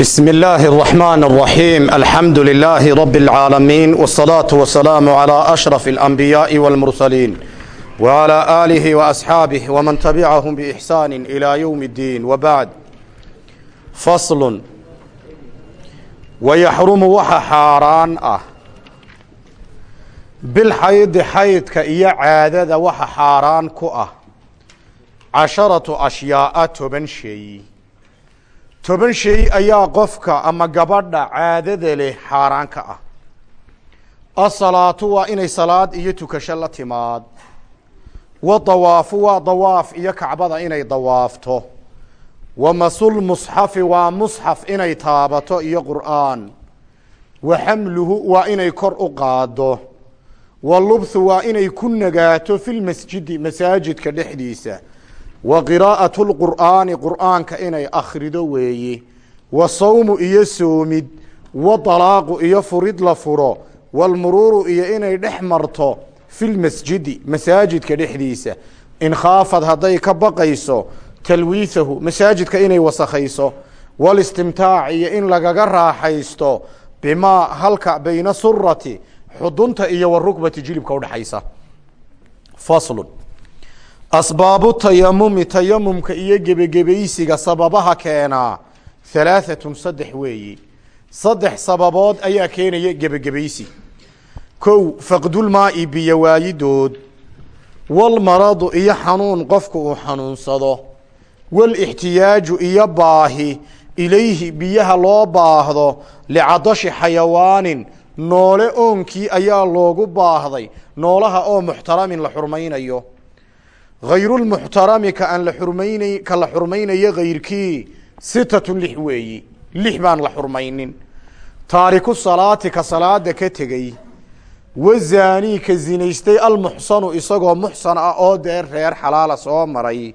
بسم الله الرحمن الرحيم الحمد لله رب العالمين والصلاة والسلام على أشرف الأنبياء والمرسلين وعلى آله وأصحابه ومن تبعهم بإحسان إلى يوم الدين وبعد فصل ويحرم وxa xaaraan ah bilxaydi xaydka iyo caadada waxa xaaraan ku ah casharatu ashyaa'a toban shay toban shay ayaa qofka ama gabadha caadada leh xaaraan ka ah. Asalaatu waa inay salaad iyo tukasho la timaad. Wa dawaafu waa dawaaf iyo kacbada inay dawaafto. Wa masul musxafi waa musxaf inay taabato iyo qur'aan. Wa xamluhu waa inay kor u qaado wa lubthu waa inay ku nagaato fi lmasjidi masaajidka dhexdiisa wa qiraa'atu lqur'aani qur'aanka inay akhrido weeye wa sawmu iyo soomid wa dalaaqu iyo furid la furo walmuruuru iyo inay dhex marto fi lmasjidi masaajidka dhexdiisa. In khaafad hadday ka baqayso talwiihahu masaajidka inay wasakhayso. Walistimtaac iyo in lagaga raaxaysto bimaa halka bayna surati xudunta iyo warukbati jilibka udhexaysa faslun asbaabu tayamumi tayamumka iyo gebagebaysiga sababaha keenaa halaahatun saddex weeyi saddex sababood ayaa keenaya gebagebaysi kow faqdulmaai biyo waayidood walmaradu iyo xanuun qofku uu xanuunsado walixtiyaaju iyo baahi ilayhi biyaha loo baahdo licadashi xayawaanin noole oonkii ayaa loogu baahday noolaha oo muxtaramin la xurmaynayo hayrulmuxtarami ka aan la xurmaynay ka la xurmaynayo hayrkii sitatun lix weeyi. lix baan la xurmaynin. taariku salaati ka salaada ka tegey wazaanii ka zinaystay almuxsanu isagoo muxsan ah oo dee reer xalaala soo maray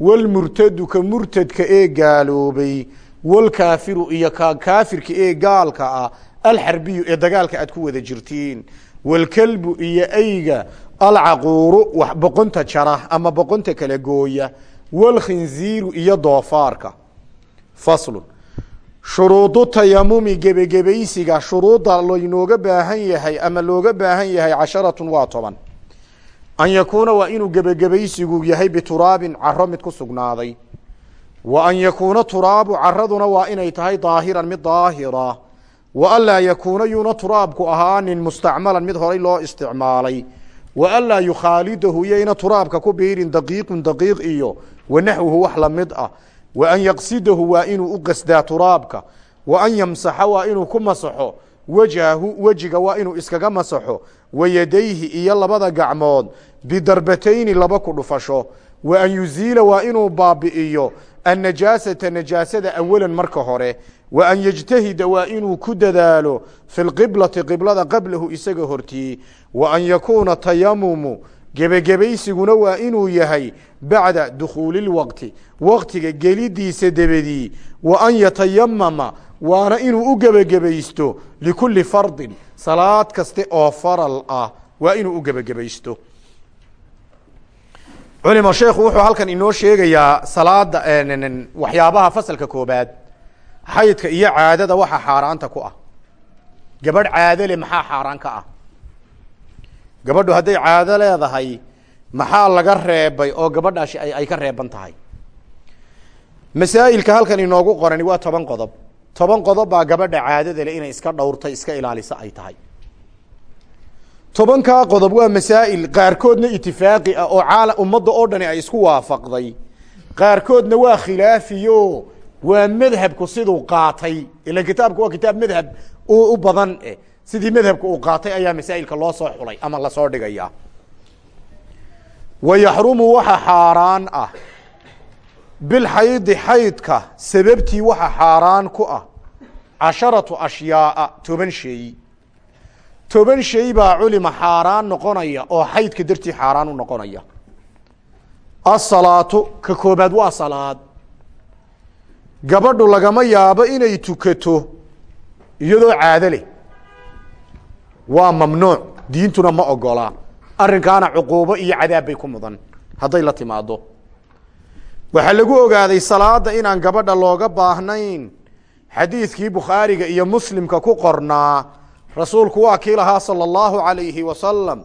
walmurtadu ka murtadka ee gaaloobay walkaafiru iyo ka kaafirka ee gaalka ah alxarbiyu ee dagaalka aad ku wada jirtiin walkelbu iyo ayga alcaquuru wax boqonta jara ama boqonta kala gooya walkhinziiru iyo doofaarka. Faslun. Shuruudu tayamumi gebagebaysiga shuruudda laynooga baahan yahay ama looga baahan yahay casharatun waa toban. An yakuuna waa inuu gebagebaysigu yahay bituraabin caro mid ku sugnaaday. Wa an yakuuna turaabu caraduna waa inay tahay daahiran mid daahira. Wa anlaa yakuuna yuuna turaabku ahaanin mustacmalan mid horay loo isticmaalay wa anlaa yukhaalidahu yayna turaabka ku biirin daqiiqun daqiiq iyo wa naxwuhu wax la mid ah. Wa an yaqsidahu waa inuu u qasdaa turaabka. Wa an yamsaxa waa inuu ku masaxo. Wajhahu wejiga waa inuu iskaga masaxo. Wa yadayhi iyo labada gacmood bidarbatayni laba ku dhufasho. Wa an yuziila waa inuu baabi'iyo annajaasata najaasada awalan marka hore wa an yejtahida waa inuu ku dadaalo fi lqiblati qiblada qablahu isaga hortii. Wa an yakuuna tayamumu gebagebaysiguna waa inuu yahay bacda dukhuuli lwaqti waqtiga gelidiisa debedii wa an yatayamama waana inuu u gebagebaysto likulli fardin salaad kaste oo faral ah waa inuu u gebagebaysto culima sheekhu wuxuu halkan inoo sheegayaa salaada waxyaabaha fasalka koobaad xaydka iyo caadada waxa xaaraanta ku ah. Gabadh caadole maxaa xaaraan ka ah? Gabadhu hadday caado leedahay maxaa laga reebay oo gabadhaasi ay ka reeban tahay? Masaa'ilka halkan inoogu qorani waa toban qodob. Toban qodob baa gabadha caadada le inay iska dhowrtay iska ilaalisa ay tahay. Tobankaa qodob waa masaa'il. Qaarkoodna itifaaqi ah oo caala ummadda oo dhani ay isku waafaqday. Qaarkoodna waa khilaafiyo waa madhabku siduu qaatay. Ilan kitaabku waa kitaab madhab u badan eh sidii madhabka uu qaatay ayaa masaa'ilka loo soo xulay ama la soo dhigaya. Wa yaxrumu waxa xaaraan ah. Bilxaydi xaydka sababtii waxa xaaraan ku ah casharatu ashyaaa toban shay. Toban shay baa culima xaaraan noqonaya oo xaydka dartii xaaraan u noqonaya. Asalaatu ka koobaad waa salaad gabadhu lagama yaabo inay tukato iyadoo caado leh. Waa mamnuuc diintuna ma ogola. Arrinkaana cuquubo iyo cadaab bay ku mudan hadday la timaado waxaa lagu ogaaday salaada inaan gabadha looga baahnayn. Xadiidkii bukhaariga iyo muslimka ku qornaa rasuulku waa kii lahaa sala allahu calayhi wasalam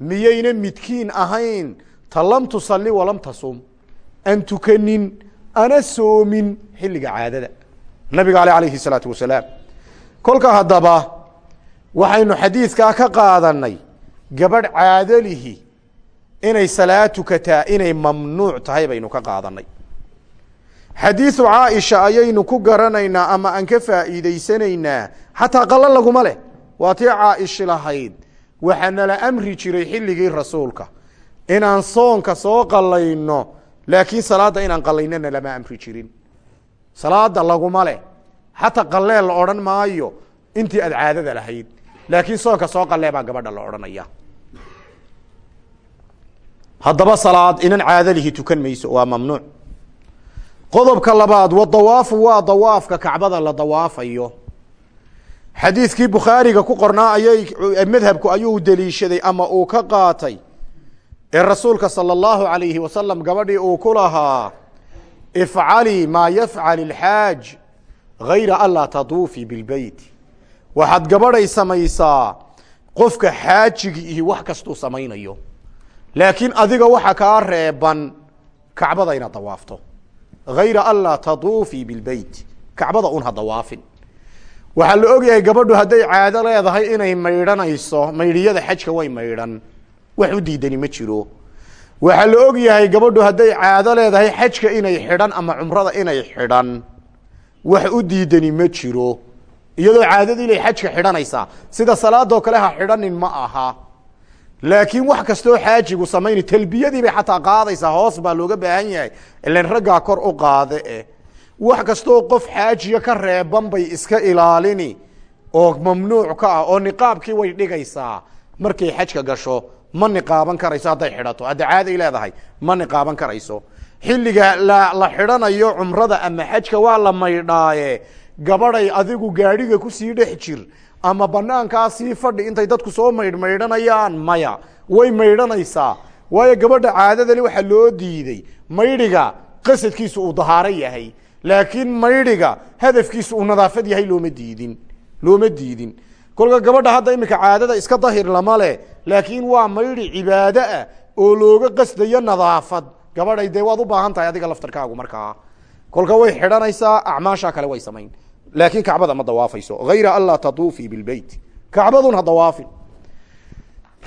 miyayna midkiin ahayn ta lam tusalli walam tasum. Aan tukanin ana soomin xilliga caadada. Nabiga ale alayhi salaatu wasalaam. Kolka haddaba waxaynu xadiidkaa ka qaadanay gabadh caadalihi inay salaad tukataa inay mamnuuc tahay baynu ka qaadanay xadiidu caaisha ayaynu ku garanaynaa ama aan ka faa'iideysanaynaa xataa qalo laguma leh. Waa tii caaishi lahayd waxaa nala amri jiray xilligii rasuulka. Inaan soonka soo qalayno laakiin salaadda inaan qalaynana lama amri jirin. Salaada laguma leh. Xataa qaleel la odhan maayo intii aad caadada lahayd. Laakiin soonka soo qalee baa gabadha la odhanaya. Haddaba salaad inan caadalihi tukan mayso waa mamnuuc. Qodobka labaad wadawaafu waa dawaafka kacbada la dawaafayo. Xadiidkii bukhaariga ku qornaa ayay madhabku ayuu deliishaday ama uu ka qaatay ee rasuulka sala allahu alayhi wasalam gabadhii uu ku lahaa ifcalii maa yafcal ilxaaj gayra anlaa taduufii bilbeyt waxaad gabadhay samaysaa qofka xaajigi ihi wax kastuu samaynayo laakiin adiga waxa kaa reeban kacbada inaad dawaafto. Gayra anlaa taduufii bilbeyt kacbada un ha dawaafin. Waxaa la ogyahay gabadhu hadday caado leedahay inay maydhanayso maydhiyada xajka way maydhan wax u diidani ma jiro. Waxaa la og yahay gabadhu hadday caado leedahay xajka inay xidhan ama cumrada inay xidhan. Wax u diidani ma jiro. Iyadoo caadadii inay xajka xidhanaysaa sida salaadoo kale ha xidhanin ma aha. Laakiin wax kastoo xaajigu samayni talbiyadii bay xataa qaadaysaa hoos baa looga baahan yahay ilan raggaa kor u qaade eh. Wax kastoo qof xaajiya ka reeban bay iska ilaalini oo mamnuuc ka ah oo niqaabkii way dhigaysaa markay xajka gasho ma niqaaban karayso hadday xidhato. Hadda caaday leedahay ma niqaaban karayso. Xilliga la la xidhanayo cumrada ama xajka waa la maydhaaye. Gabadhay adigu gaadhiga ku sii dhex jir ama banaankaa sii fadhi intay dadku soo maydh maydhanayaan maya. Way maydhanaysaa. Waayo gabadha caadadani waxaa loo diiday maydhiga qasadkiisu uu dahaaro yahay. Laakiin maydhiga hadafkiisu uu nadaafad yahay looma diidin looma diidin kolka gabadha hadda iminka caadada iska dahir lama leh laakiin waa maydhi cibaado ah oo looga qasdayo nadaafad. Gabadhay dee waad u baahan tahay adiga laftarkaagu markaa kolka way xidhanaysaa acmaashaa kale way samayn. Laakiin kacbada ma dawaafayso. Hayra anlaa tatuufii bilbeyt kacbadun ha dawaafin.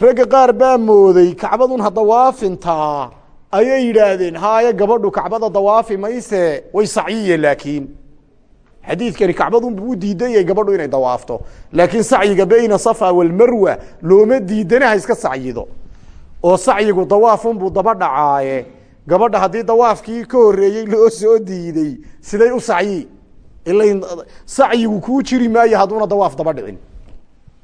Ragga qaar baa mooday kacbadun ha dawaafintaa ayay yidhaahdeen haaye gabadhu kacbada dawaafi mayse way sacyiye laakiin xadiidkani kacbadun buu u diidan yahay gabadhu inay dawaafto. Laakiin sacyiga bayna safa walmarwa looma diidana ha iska sacyido. Oo sacyigu dawaafunbuu daba dhacaaye. Gabadha haddii dawaafkii ka horeeyey loo soo diiday siday u sacyi. Ila sacyigu kuu jiri maayo hadduuna dawaaf daba dhicin.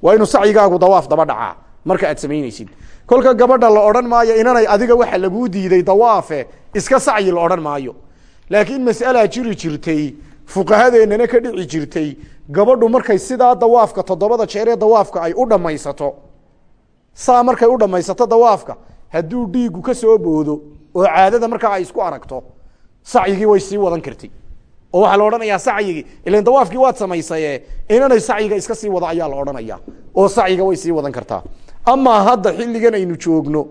Waa inuu sacyigaagu dawaaf daba dhacaa. Marka aad samaynaysid. Kolka gabadha la odhan maayo inanay adiga waxa laguu diiday dawaafe iska sacyi la odhan maayo. Laakiin mas'alaa jiri jirtay fuqahadeennana ka dhici jirtay. Gabadhu markay sidaa dawaafka toddobada jeer ee dawaafka ay u dhammaysato saa markay u dhammaysato dawaafka hadduu dhiiggu ka soo boodo oo caadada markaa ay isku aragto sacyigii way sii wadan kartay. Oo waxaa la odhanayaa sacyigii ilan dawaafkii waad samaysaye inanay sacyiga iska sii wada ayaa la odhanaya oo sacyiga way sii wadan kartaa. Amaa hadda xilligan aynu joogno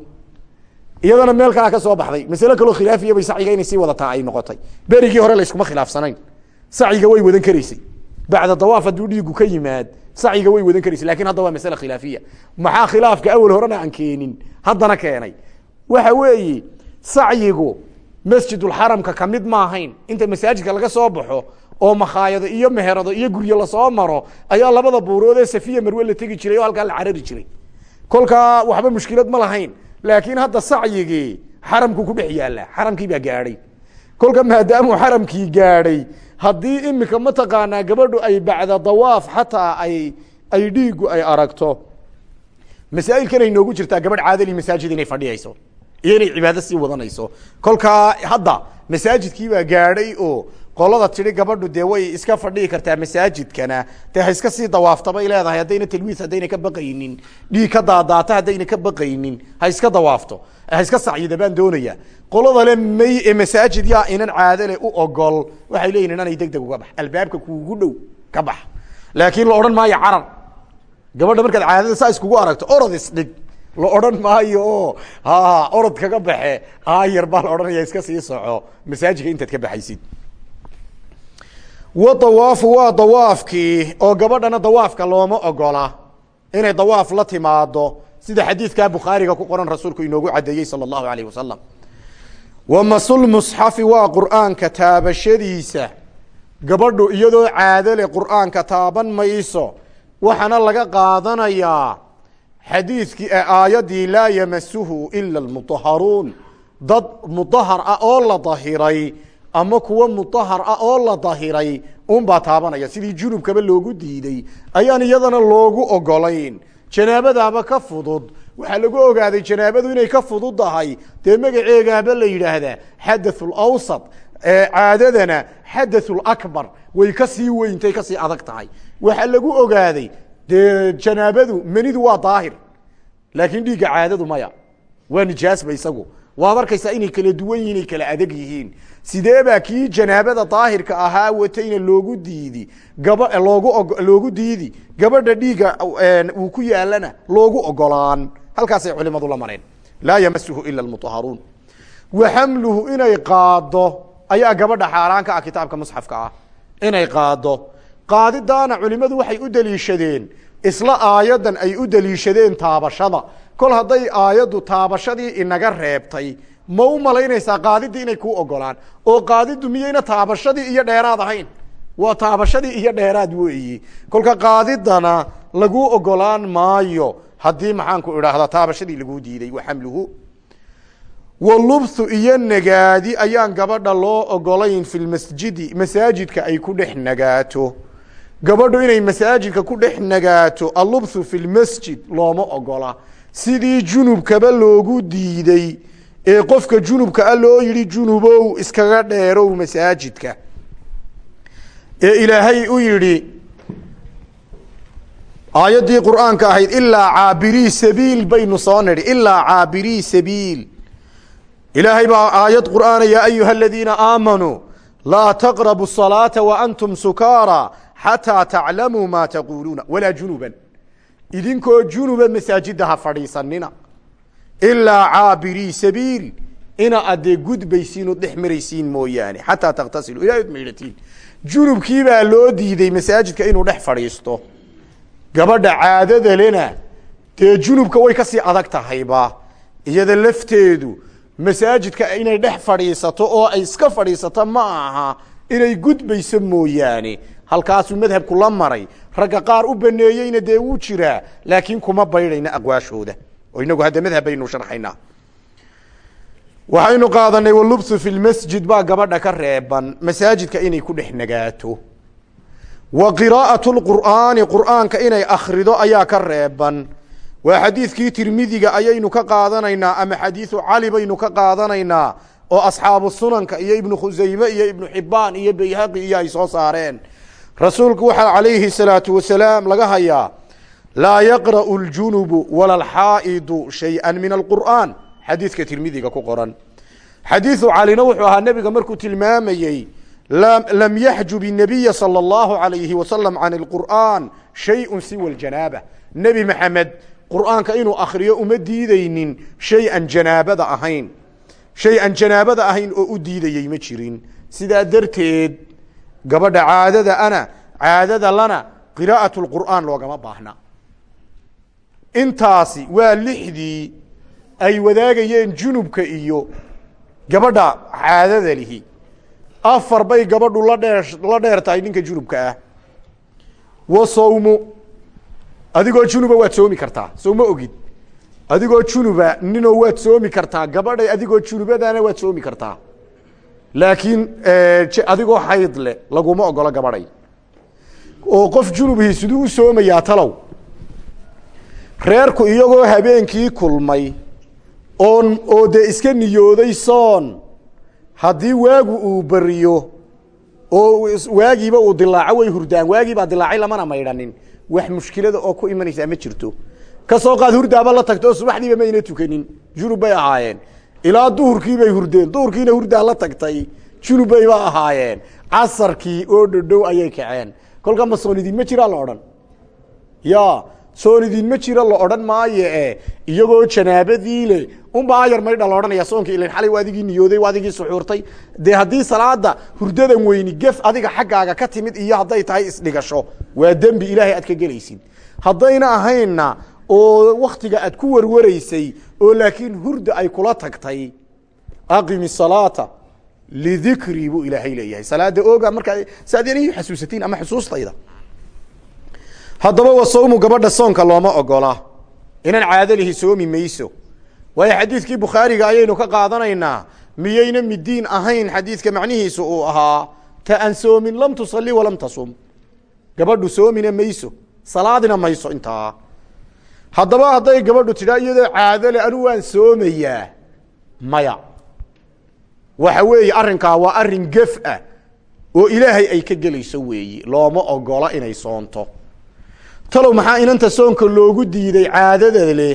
iyadana meel ka soo baxday. Masale kaloo khilaafiya bay sacyiga inay sii wadataa ay noqotay. Berigii hore layskuma khilaafsanayn sacyiga way wadan karaysay bacda dawaaf hadduu dhiigu ka yimaad sacyiga way wadan karaysay laakiin hadda masale khilaafiya. Maxaa khilaafka awel horena aan keenin? Haddana keenay. Waxa weeye sacyigu masjidulxaramka ka mid maahayn inta masaajidka laga soo baxo oo makhaayado iyo meherado iyo guryo la soo maro ayaa labada buurood ee safiya marwe la tegi jiray oo halkaa la carari jiray. Kolkaa waxba mushkilad ma lahayn. Laakiin hadda sacyigii xaramku ku dhex yaalla. Xaramkii baa gaadhay. Kolka maadaamuu xaramkii gaadhay haddii imika mataqaanaa gabadhu ay bacda dawaaf xataa ay ay dhiigu ay aragto. Masaa'ilkan ay noogu jirtaa gabadh caadali masaajid inay fadhiyayso iyo inay cibaado sii wadanayso. Kolkaa hadda masaajidkii baa gaadhay oo qolada tidhi gabadhu dee way iska fadhihi kartaa masaajidkana. Dee iska sii dawaaftabay leedahay haddayna talwiis haddayna ka baqaynin. Dhiig ka daadaata haddayna ka baqaynin. Ha iska dawaafto ha iska sacyida baan doonaya. Qolada may masaajid yaa inan caadale u ogol waxay leeyihiin inanay deg uga bax. Albaabka kuugu dhow ka bax. Laakiin la odhan maayo carar. Gabadha markaad caadada saa iskugu aragto orod isdhig la odhan maayo ha orod kaga baxe. Aayar baa la odhanaya iska sii soco. Masaajidka intaad ka baxaysid wa dawaafu waa dawaafkii oo gabadhana dawaafka looma ogola inay dawaaf la timaado sida xadiidkaa bukhaariga ku qoran rasuulku inoogu cadeeyey sala allahu alayh wasalam wa masulmusxafi waa qur'aanka taabashadiisa. Gabadhu iyadoo caadole qur'aanka taaban mayso. Waxaana laga qaadanayaa xadiidkii ee aayaddii laa yamasuhu ila almutaharuun dad mudahar ah oo la dahiray ama kuwa mudahar ah oo la dahiray unbaa taabanaya. Sidii junubkaba loogu diiday ayaan iyadana loogu ogolayn janaabadaaba ka fudud. Waxaa lagu ogaaday janaabadu inay ka fudud tahay. Dee magaceegaaba la yidhaahdaa xadathul awsat caadadana xadathul akbar way ka sii weyntay ka sii adag tahay. Waxaa lagu ogaaday dee janaabadu menidu waa daahir. Laakiin dhiigga caadadu maya. Waa nijaasba isagu waad arkaysaa inay kala duwan yihiin inay kala adag yihiin. Sidee baa kii janaabada daahirka ahaa watayna loogu diidi? Gaba loogu loogu diidi? Gabadha dhiigga uu ku yaalana loogu ogolaan. Halkaasay culimadu la mareen. Laa yamasuhu ila almutaharuun wa xamluhu inay qaado ayaa gabadha xaaraan ka ah kitaabka musxafka ah. Inay qaado qaadidaana culimadu waxay u daliishadeen. Isla aayadan ay u daliishadeen taabashada kol hadday aayaddu taabashadii inaga reebtay ma u malaynaysaa qaadidii inay kuu ogolaan? Oo qaadidu miyayna taabashadii iyo dheeraad ahayn? Waa taabashadii iyo dheeraad weeyi. Kolka qaadidana laguu ogolaan maayo. Haddii maxaanku idhaahda taabashadii laguu diiday wa xamluhu. Walubthu iyo nagaadi ayaan gabadha loo ogolayn fi lmasjidi masaajidka ay ku dhex nagaato. Gabadhu inay masaajidka ku dhex nagaato allubthu fi lmasjid looma ogola sidii junubkaba loogu diiday ee qofka junubka a loo yidhi junubow iskaga dheerow masaajidka ee ilaahay u yidhi aayaddii qur'aanka ahayd ilaa caabirii sabiil baynu soo nidhi ilaa caabirii sabiil. Ilaahay baa aayad qur'aana yaa ayuha aladiina aamanuu laa taqrabu الsalaata wa antum sukaara xataa taclamuu ma taquuluuna. Walaa junuban idinkoo junuba masaajida ha fadhiisanina ilaa caabirii sabiil ina adee gudbaysiin oo dhex maraysiin mooyaane xataa taktasilu ilaa od maydhatiin junubkii baa loo diiday masaajidka inuu dhex fadhiisto. Gabadha caadada lena dee junubka way ka sii adag tahayba. Iyada lafteedu masaajidka inay dhex fadhiisato oo ay iska fadhiisato ma aha inay gudbayso mooyaane. Halkaasuu madhabku la maray ragga qaar u baneeyeyna dee wuu jiraa laakiin kuma baydhayna aqwaashooda oo inagu hadda madhab baynu sharxaynaa. Waxaynu qaadanay walubthu fi lmasjid baa gabadha ka reeban masaajidka inay ku dhex nagaato. Wa qiraa'atu lqur'aani qur'aanka inay akhrido ayaa ka reeban. Waa xadiidkii tirmidiga ayaynu ka qaadanaynaa ama xadiidu cali baynu ka qaadanaynaa oo asxaabu sunanka iyo ibnu khusayme iyo ibnu xibaan iyo bayhaqi iyo ay soo saareen rasuulku waxaa calayhi salaatu wasalaam laga hayaa laa yaqra'u aljunubu wala alxaa'idu shay-an min alqur'aan. Xadiidka tirmidiga ku qoran. Xadiidu calina wuxuu ahaa nebiga markuu tilmaamayey lam yaxjub inabiya sala allahu alayhi wasalam can alqur'aan shayun siwa aljanaaba. Nebi maxamed qur'aanka inuu akhriyo uma diideynin shay an janaabada ahayn. Shay aan janaabada ahayn oo u diidayey ma jirin. Sidaa darteed gabadha caadada ana caadada lana qiraa'at lqur'aan loogama baahna. Intaasi waa lixdii ay wadaagayeen junubka iyo gabadha caadada lihi. Afar bay gabadhu la dheer la dheer tahay ninka junubka ah. Wa sawmu adigoo junuba waad soomi kartaa soo ma ogid. Adigoo junuba ninoo waad soomi kartaa gabadhay adigoo junubadana waad soomi kartaa laakiin adigoo xayd le laguma ogolo gabadhay oo qof junubhii siduu u soomayaa talow. Reerku iyagoo habeenkii kulmay oon oo dee iska niyooday soon. Haddii waagu uu beriyo oo waagiiba uu dilaaco way hurdaan. Waagiibaa dilaacay lamana maydhanin. Wax mushkilada oo ku imanaysaa ma jirto. Kasoo qaad hurdaaba la tagta oo subaxdiiba mayna tukanin. Junub bay ahaayeen ilaa duhurkiibay hurdeen. Duhurkiina hurdaa la tagtay. Junub bayba ahaayeen. Casarkii oo dhodhow ayay kaceen. Kolka ma soonidin ma jiraa la odhan. Ya soonidin ma jira la odhan maayo e iyagoo janaabadii le unbaa ayar maydha la odhanaya soonka ilan xalay waa adigii niyooday waa adigii suxuurtay. Dee haddii salaada hurdadan weyni gef adiga xaggaaga ka timid iyo hadday tahay isdhigasho waa dembi ilaahay aad ka gelaysid. Haddayna ahaynna oo waktiga aad ku warwaraysay oo laakiin hurda ay kula tagtay aqimi salaata lidikrii buu ilaahay leeyahay. Salaada oga markaa si ad inay xasuusatiin ama xusuustayda. Haddaba wa sawmu gabadha soonka looma ogola. Inaan caadalihi soomi mayso. Waayo xadiidkii bukhaariga ayaynu ka qaadanaynaa miyayna midiin ahayn xadiidka macnihiisu uu ahaa ta aan soomin lam tusalli walam tasum. Gabadhu soomina mayso salaadina mayso intaa haddaba hadday gabadhu tidhaa iyadoo caadole anu waan soomayaa. Maya. Waxa weeye arrinkaa waa arrin gef ah oo ilaahay ay ka gelayso weeyi. Looma ogola inay soonto. Talow maxaa inanta soonka loogu diiday caadada leh?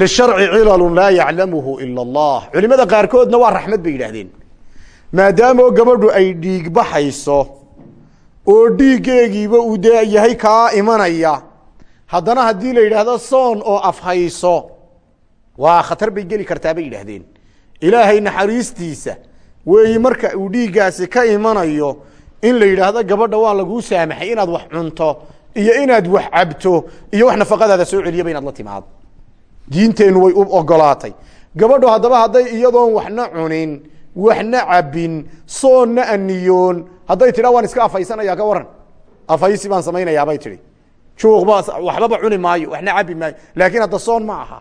Lisharci cilalun laa yaclamuhu ila allah. Culimada qaarkoodna waa raxmad bay yidhaahdeen. Maadaamoo gabadhu ay dhiig baxayso oo dhiiggeegiiba uu dee yahay kaa imanaya haddana haddii la yidhaahdo soon oo afhayso waa khatar bay geli kartaa bay yidhaahdeen. Ilaahay naxariistiisa weeyi marka uu dhiiggaasi ka imanayo in la yidhaahdo gabadha waa laguu saamaxay inaad wax cunto iyo inaad wax cabto iyo wax nafaqadaada soo celiyaba inaad la timaado. Diinteennu way u ogolaatay. Gabadhu haddaba hadday iyadoon waxna cunin waxna cabin soonna aniyoon hadday tidhaa waan iska afaysanaya ka waran. Afaysi baan samaynayaabay tihi juuqba waxbaba cuni maayo waxna cabi maayo. Laakiin hadda soon ma aha.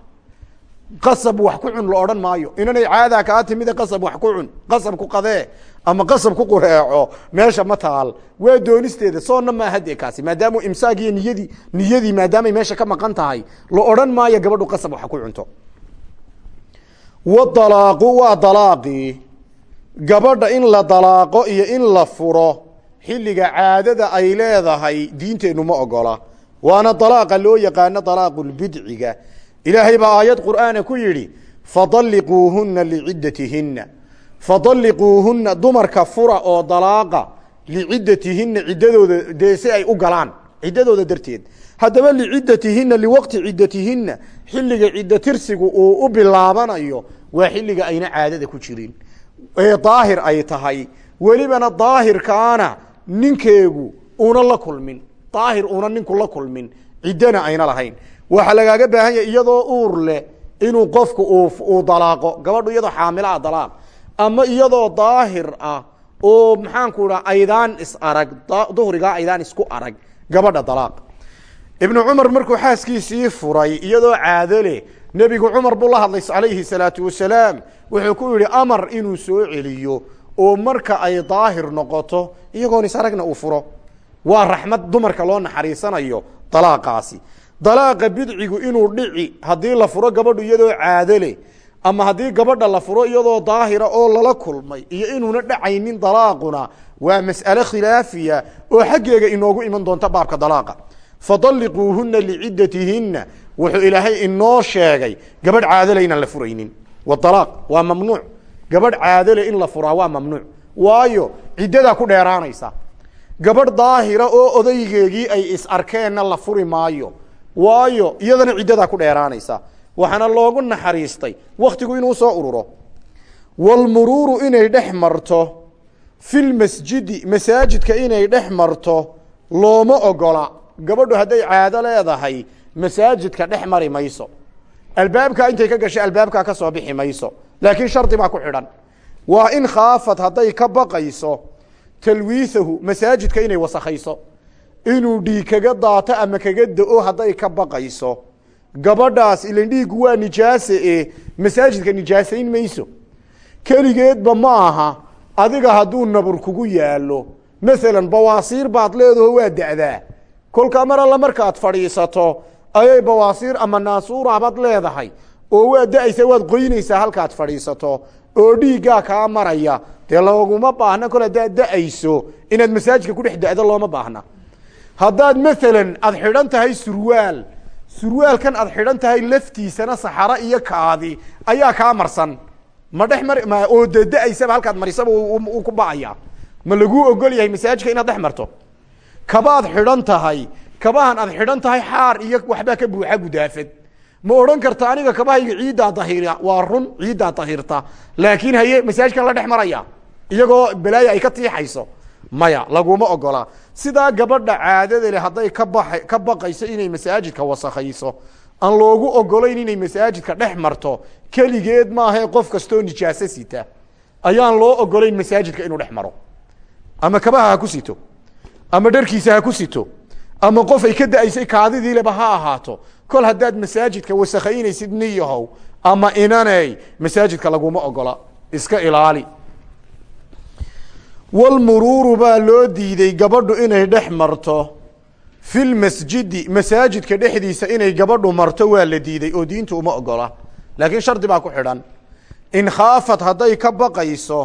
Qasab wax ku cun la odhan maayo. Inanay caadaa kaa timide qasab wax ku cun. Qasab ku qadee ama qasab ku qureeco meesha ma taal. Waa doonisteeda soonna maaha dee kaasi. Maadaama imsaag iyo niyadii niyadii maadaamay meesha ka maqan tahay la odhan maayo gabadhu qasab wax ku cunto. Wadalaaqu waa dalaaqii gabadha in la dalaaqo iyo in la furo xilliga caadada ay leedahay diinteennu ma ogola waana dalaaqa loo yaqaano dalaaqulbidciga ilaahay baa aayad qur'aana ku yidhi fadalliquuhunna liciddatihinna fadalliquuhunna dumarka fura oo dalaaqa liciddatihinna ciddadooda dee si ay u galaan ciddadooda darteed. Haddaba liciddatihinna liwaqti ciddatihinna xilliga ciddo tirsigu uu u bilaabanayo waa xilliga ayna caadada ku jirin. Ee daahir ay tahay welibana daahirkaana ninkeegu una la kulmin daahir una ninku la kulmin. Ciddona ayna lahayn. Waxaa lagaaga baahan yahay iyadoo uur leh inuu qofku uu dalaaqo. Gabadhu iyadoo xaamilaa dalaaq. Ama iyadoo daahir ah oo maxaanku dhaa aydaan is arag. Duhrigaa aydaan isku arag. Gabadha dalaaq. Ibnu cumar markuu xaaskiisii furay iyadoo caado leh nebigu cumar buu la hadlay calayhi salaatu wasalaam. Wuxuu ku yihi amar inuu soo celiyo oo marka ay daahir noqoto iyagoon is aragna uu furo waa raxmad dumarka loo naxariisanayo dalaaqaasi. Dalaaqa bidcigu inuu dhici haddii la furo gabadhu iyadoo caado ama haddii gabadha la furo iyadoo daahira oo lala kulmay iyo inuuna dhacaynin dalaaquna waa mas'ale khilaafiya oo xaggeega inoogu iman doonta baabka dalaaqa. Fadalliquuhuna liciddatihinna wuxuu ilaahay inoo sheegay gabadh caadole inaan la furaynin. Wadalaaq waa mamnuuc. Gabadh caadole in la furaa waa mamnuuc. Waayo ciddadaa ku dheeraanaysa gabadh daahira oo odaygeegii ay is arkeenna la furi maayo. Waayo iyadana ciddadaa ku dheeraanaysa. Waxaana loogu naxariistay waktigu inuu soo ururo. Walmuruuru inay dhex marto filmasjidi masaajidka inay dhex marto looma ogola. Gabadhu hadday caado leedahay masaajidka dhex mari mayso. Albaabkaa intay ka gashay albaabkaa ka soo bixi mayso. Laakiin shardi baa ku xidhan. Waa in khaafad hadday ka baqayso talwiihahu masaajidka inay wasakhayso inuu dhiig kaga daato ama kaga da'o hadday ka baqayso. Gabadhaas ilan dhiiggu waa nijaase e masaajidka nijaasayn mayso. Keligeedba ma aha adiga hadduu nabur kugu yaalo masalan bawaasiir baad leedaho waa da'daa. Kolkaa mar alla markaad fadhiisato ayay bawaasiir ama naasuurabaad leedahay. Oo waa da'aysa waad qoynaysaa halkaad fadhiisato oo dhiiggaa kaa maraya dee looguma baahna kol haddaad da'ayso. Inaad masaajidka ku dhex da-do looma baahna. Haddaad maalan aada xidhan tahay surwaal. Surwaalkan aad xidhan tahay laftiisana saxaro iyo kaadi ayaa kaa marsan. Ma dhex mar ma oo dada-aysaba halkaad marisaba uu ku ba'aya ma laguu ogol yahay masaajidka inaad dhex marto. Kabaad xidhan tahay. Kabahan aad xidhan tahay xaar iyo waxbaa ka buuxa gudaafad ma odhan karta aniga kabahayga ciiddaa dahira waa run ciiddaa dahirta laakiin haye masaajidkan la dhex maraya iyagoo balaaya ay ka tiixayso maya laguma ogola. Sidaa gabadha caadada leh hadday ka ba ka baqayso inay masaajidka wasakhayso aan loogu ogolayn inay masaajidka dhex marto keligeed maahae qof kastoo nijaaso sita. Ayaan loo ogolayn masaajidka inuu dhex maro. Ama kabaha ha ku sito ama dharkiisa ha ku sito ama qof ay ka da'aysay kaadidiileba ha ahaato kol haddaad masaajidka wasakhaynaysid niyahow ama inaney masaajidka laguma ogola. Iska ilaali. Walmuruuru baa loo diiday gabadhu inay dhex marto. Filmasjidi masaajidka dhexdiisa inay gabadhu marto waa la diiday oo diintu uma ogola. Laakiin shardi baa ku xidhan. In khaafat hadday ka baqayso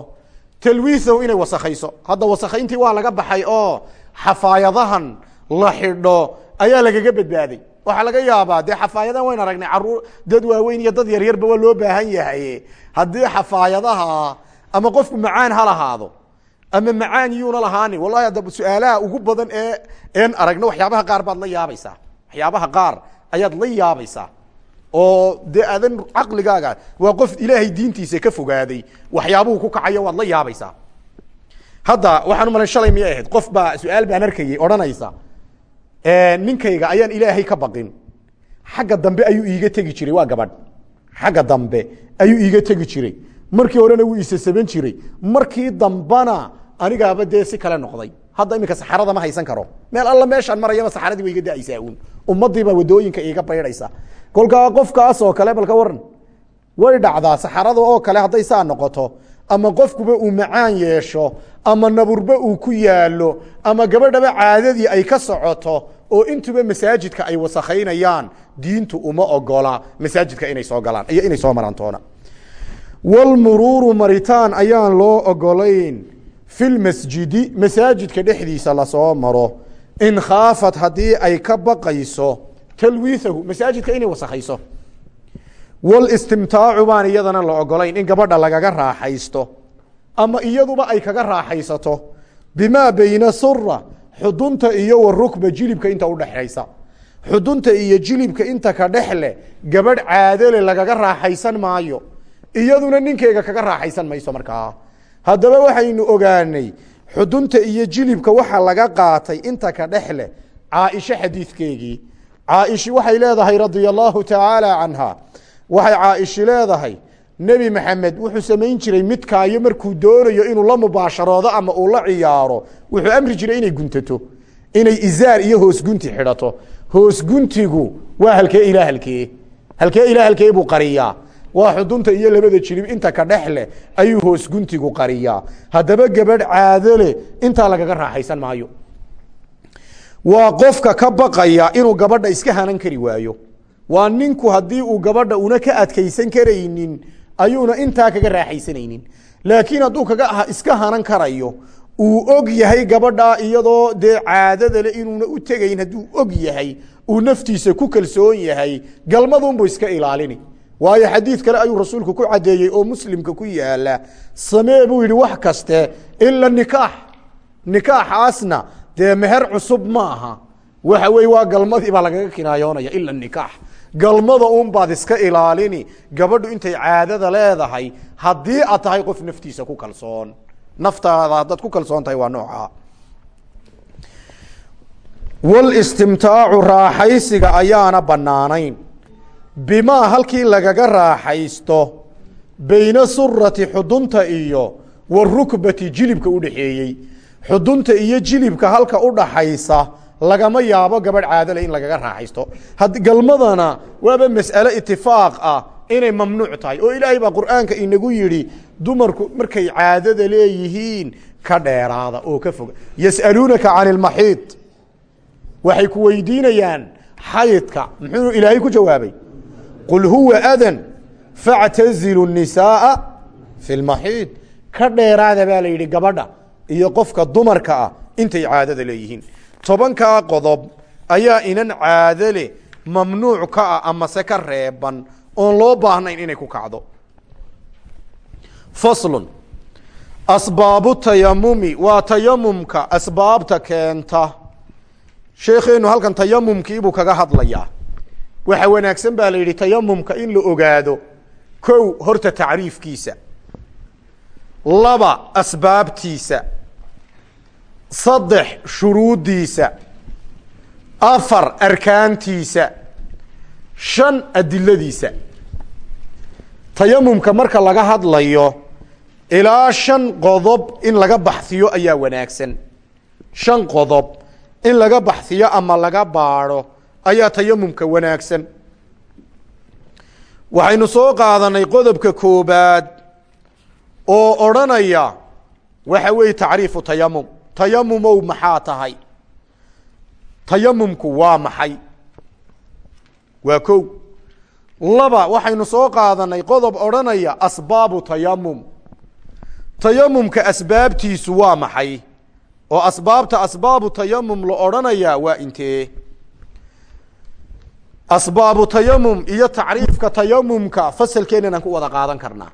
talwiisahu inay wasakhayso. Hadda wasakhayntii waa laga baxay oo xafaayadahan la xidho ayaa lagaga badbaaday waxaa laga yaabaa dee xafaayadahan wayn aragnay. Caruur dad waaweyn iyo dad yaryarba waa loo baahan yahay. Haddii xafaayadaha ama qofku macaan ha lahaado ama macaan yuuna lahaani wallahi adda su'aalaha ugu badan ee een aragno waxyaabaha qaar baad la yaabaysaa. Waxyaabaha qaar ayaad la yaabaysaa. Oo dee adan caqligaaga waa qof ilaahay diintiisa ka fogaaday waxyaabuhu ku kacayo waad la yaabaysaa. Hadda waxaan umalay shalay miyay ahayd qof baa su'aal baan arkayay odhanaysa ninkayga ayaan ilaahay ka baqin. Xagga dambe ayuu iiga tegi jiray waa gabadh. Xagga dambe ayuu iiga tegi jiray. Markii horena wuu isasaban jiray. Markii dambana anigaaba dee si kale noqday. Hadda iminka saxarada ma haysan karo. Meel alla meeshaan marayaba saxaradii wa iga da'aysaa uun. Ummadiibaa waddooyinka iga baydhaysa. Kolkaa qofkaas oo kale balka waran way dhacdaa saxarada oo kale hadday saa noqoto ama qofkuba uu macaan yeesho ama naburba uu ku yaalo ama gabadhaba caadadii ay ka socoto oo intuba masaajidka ay wasakhaynayaan diintu uma ogola masaajidka inay soo galaan iyo inay soo maraan toona. Walmuruuru maritaan ayaan loo ogolayn fi lmasjidi masaajidka dhexdiisa la soo maro in khaafat haddii ay ka baqayso talwiihahu masaajidka inay wasakhayso walistimtaacu baan iyadana la ogolayn in gabadha lagaga raaxaysto ama iyaduba ay kaga raaxaysato bimaa bayna sura xudunta iyo warukba jilibka inta udhexaysa xudunta iyo jilibka inta ka dhexle gabadh caadole lagaga raaxaysan maayo iyaduna ninkeyga kaga raaxaysan mayso markaa haddaba waxaynu ogaanay xudunta iyo jilibka waxa laga qaatay inta ka dhexle caaisho xadiidkeegii. Caaishi waxay leedahay radia allahu tacaala canha waxay caaishi leedahay nebi maxamed wuxuu samayn jiray midkaayo markuu doonayo inuu la mubaasharoodo ama uu la ciyaaro. Wuxuu amri jiray inay guntato inay izaar iyo hoosgunti xidhato. Hoosguntigu waa halkee ilaa halkee? Halkee ilaa halkee buu qariyaa? Waa xudunta iyo labada jilib inta ka dhex leh ayuu hoosguntigu qariyaa. Haddaba gabadh caadole intaa lagaga raaxaysan maayo. Waa qofka ka baqaya inuu gabadha iska hanan kari waayo waa ninku haddii uu gabadha una ka adkaysan karaynin ayuuna intaa kaga raaxaysanaynin. Laakiin hadduu kaga iska hanan karayo uu og yahay gabadhaa iyadoo dee caadadale inuuna u tegayn hadduu og yahay uu naftiisa ku kalsoon yahay galmadunbu iska ilaalini. Waayo xadiid kale ayuu rasuulku ku cadeeyey oo muslimka ku yaalla samee buu yidhi wax kaste ila nikaax nikaaxaasna dee meher cusub ma aha. Waxa weye waa galmadii lagaga kinaayoonaya ila nikaax galmada un baad iska ilaalini gabadhu intay caadada leedahay haddii aad tahay qof naftiisa ku kalsoon. Naftaada haddaad ku kalsoon tahay waa noocaa walistimtaacu raaxaysiga ayaana banaanayn bimaa halkii lagaga raaxaysto bayna surati xudunta iyo warukbati jilibka udhaxeeyey xudunta iyo jilibka halka udhaxaysa lagama yaabo gabadh caadole in lagaga raaxaysto. Galmadana waaba mas'ale itifaaq ah inay mamnuuc tahay oo ilaahay baa qur'aanka inagu yidhi dumarku markay caadada leeyihiin ka dheeraada oo ka foga yas'aluunaka can ilmaxiid waxay ku weydiinayaan xaydka. Muxuu ilaahay ku jawaabay? Qul huwa adan factazilu الnisaaa fi lmaxiid ka dheeraada baa la yidhi gabadha iyo qofka dumarka ah intay caadada leeyihiin tobankaa qodob ayaa inan caado leh mamnuuc ka ah amase ka reeban oon loo baahnayn inay ku kacdo. Faslun. Asbaabu tayamumi. Waa tayamumka asbaabta keenta. Sheekheenu halkan tayamumkiibuu kaga hadlayaa. Waxa wanaagsan baa la yidhi tayamumka in la ogaado kow horta tacriifkiisa. Laba asbaabtiisa saddex shuruuddiisa afar arkaantiisa shan adiladiisa. Tayamumka marka laga hadlayo ilaa shan qodob in laga baxsiyo ayaa wanaagsan. Shan qodob in laga baxsiyo ama laga baadho ayaa tayamumka wanaagsan. Waxaynu soo qaadanay qodobka koobaad oo odhanaya waxa weeye tacriifu tayamum tayamumow maxaa tahay? Tayamumku waa maxay? Waa ko laba waxaynu soo qaadanay qodob odhanaya asbaabu tayamum. Tayamumka asbaabtiisu waa maxay? Oo asbaabta asbaabu tayamum la odhanaya waa intee? Asbaabu tayamum iyo tacriifka tayamumka fasalkeenan aan ku wada qaadan karnaa.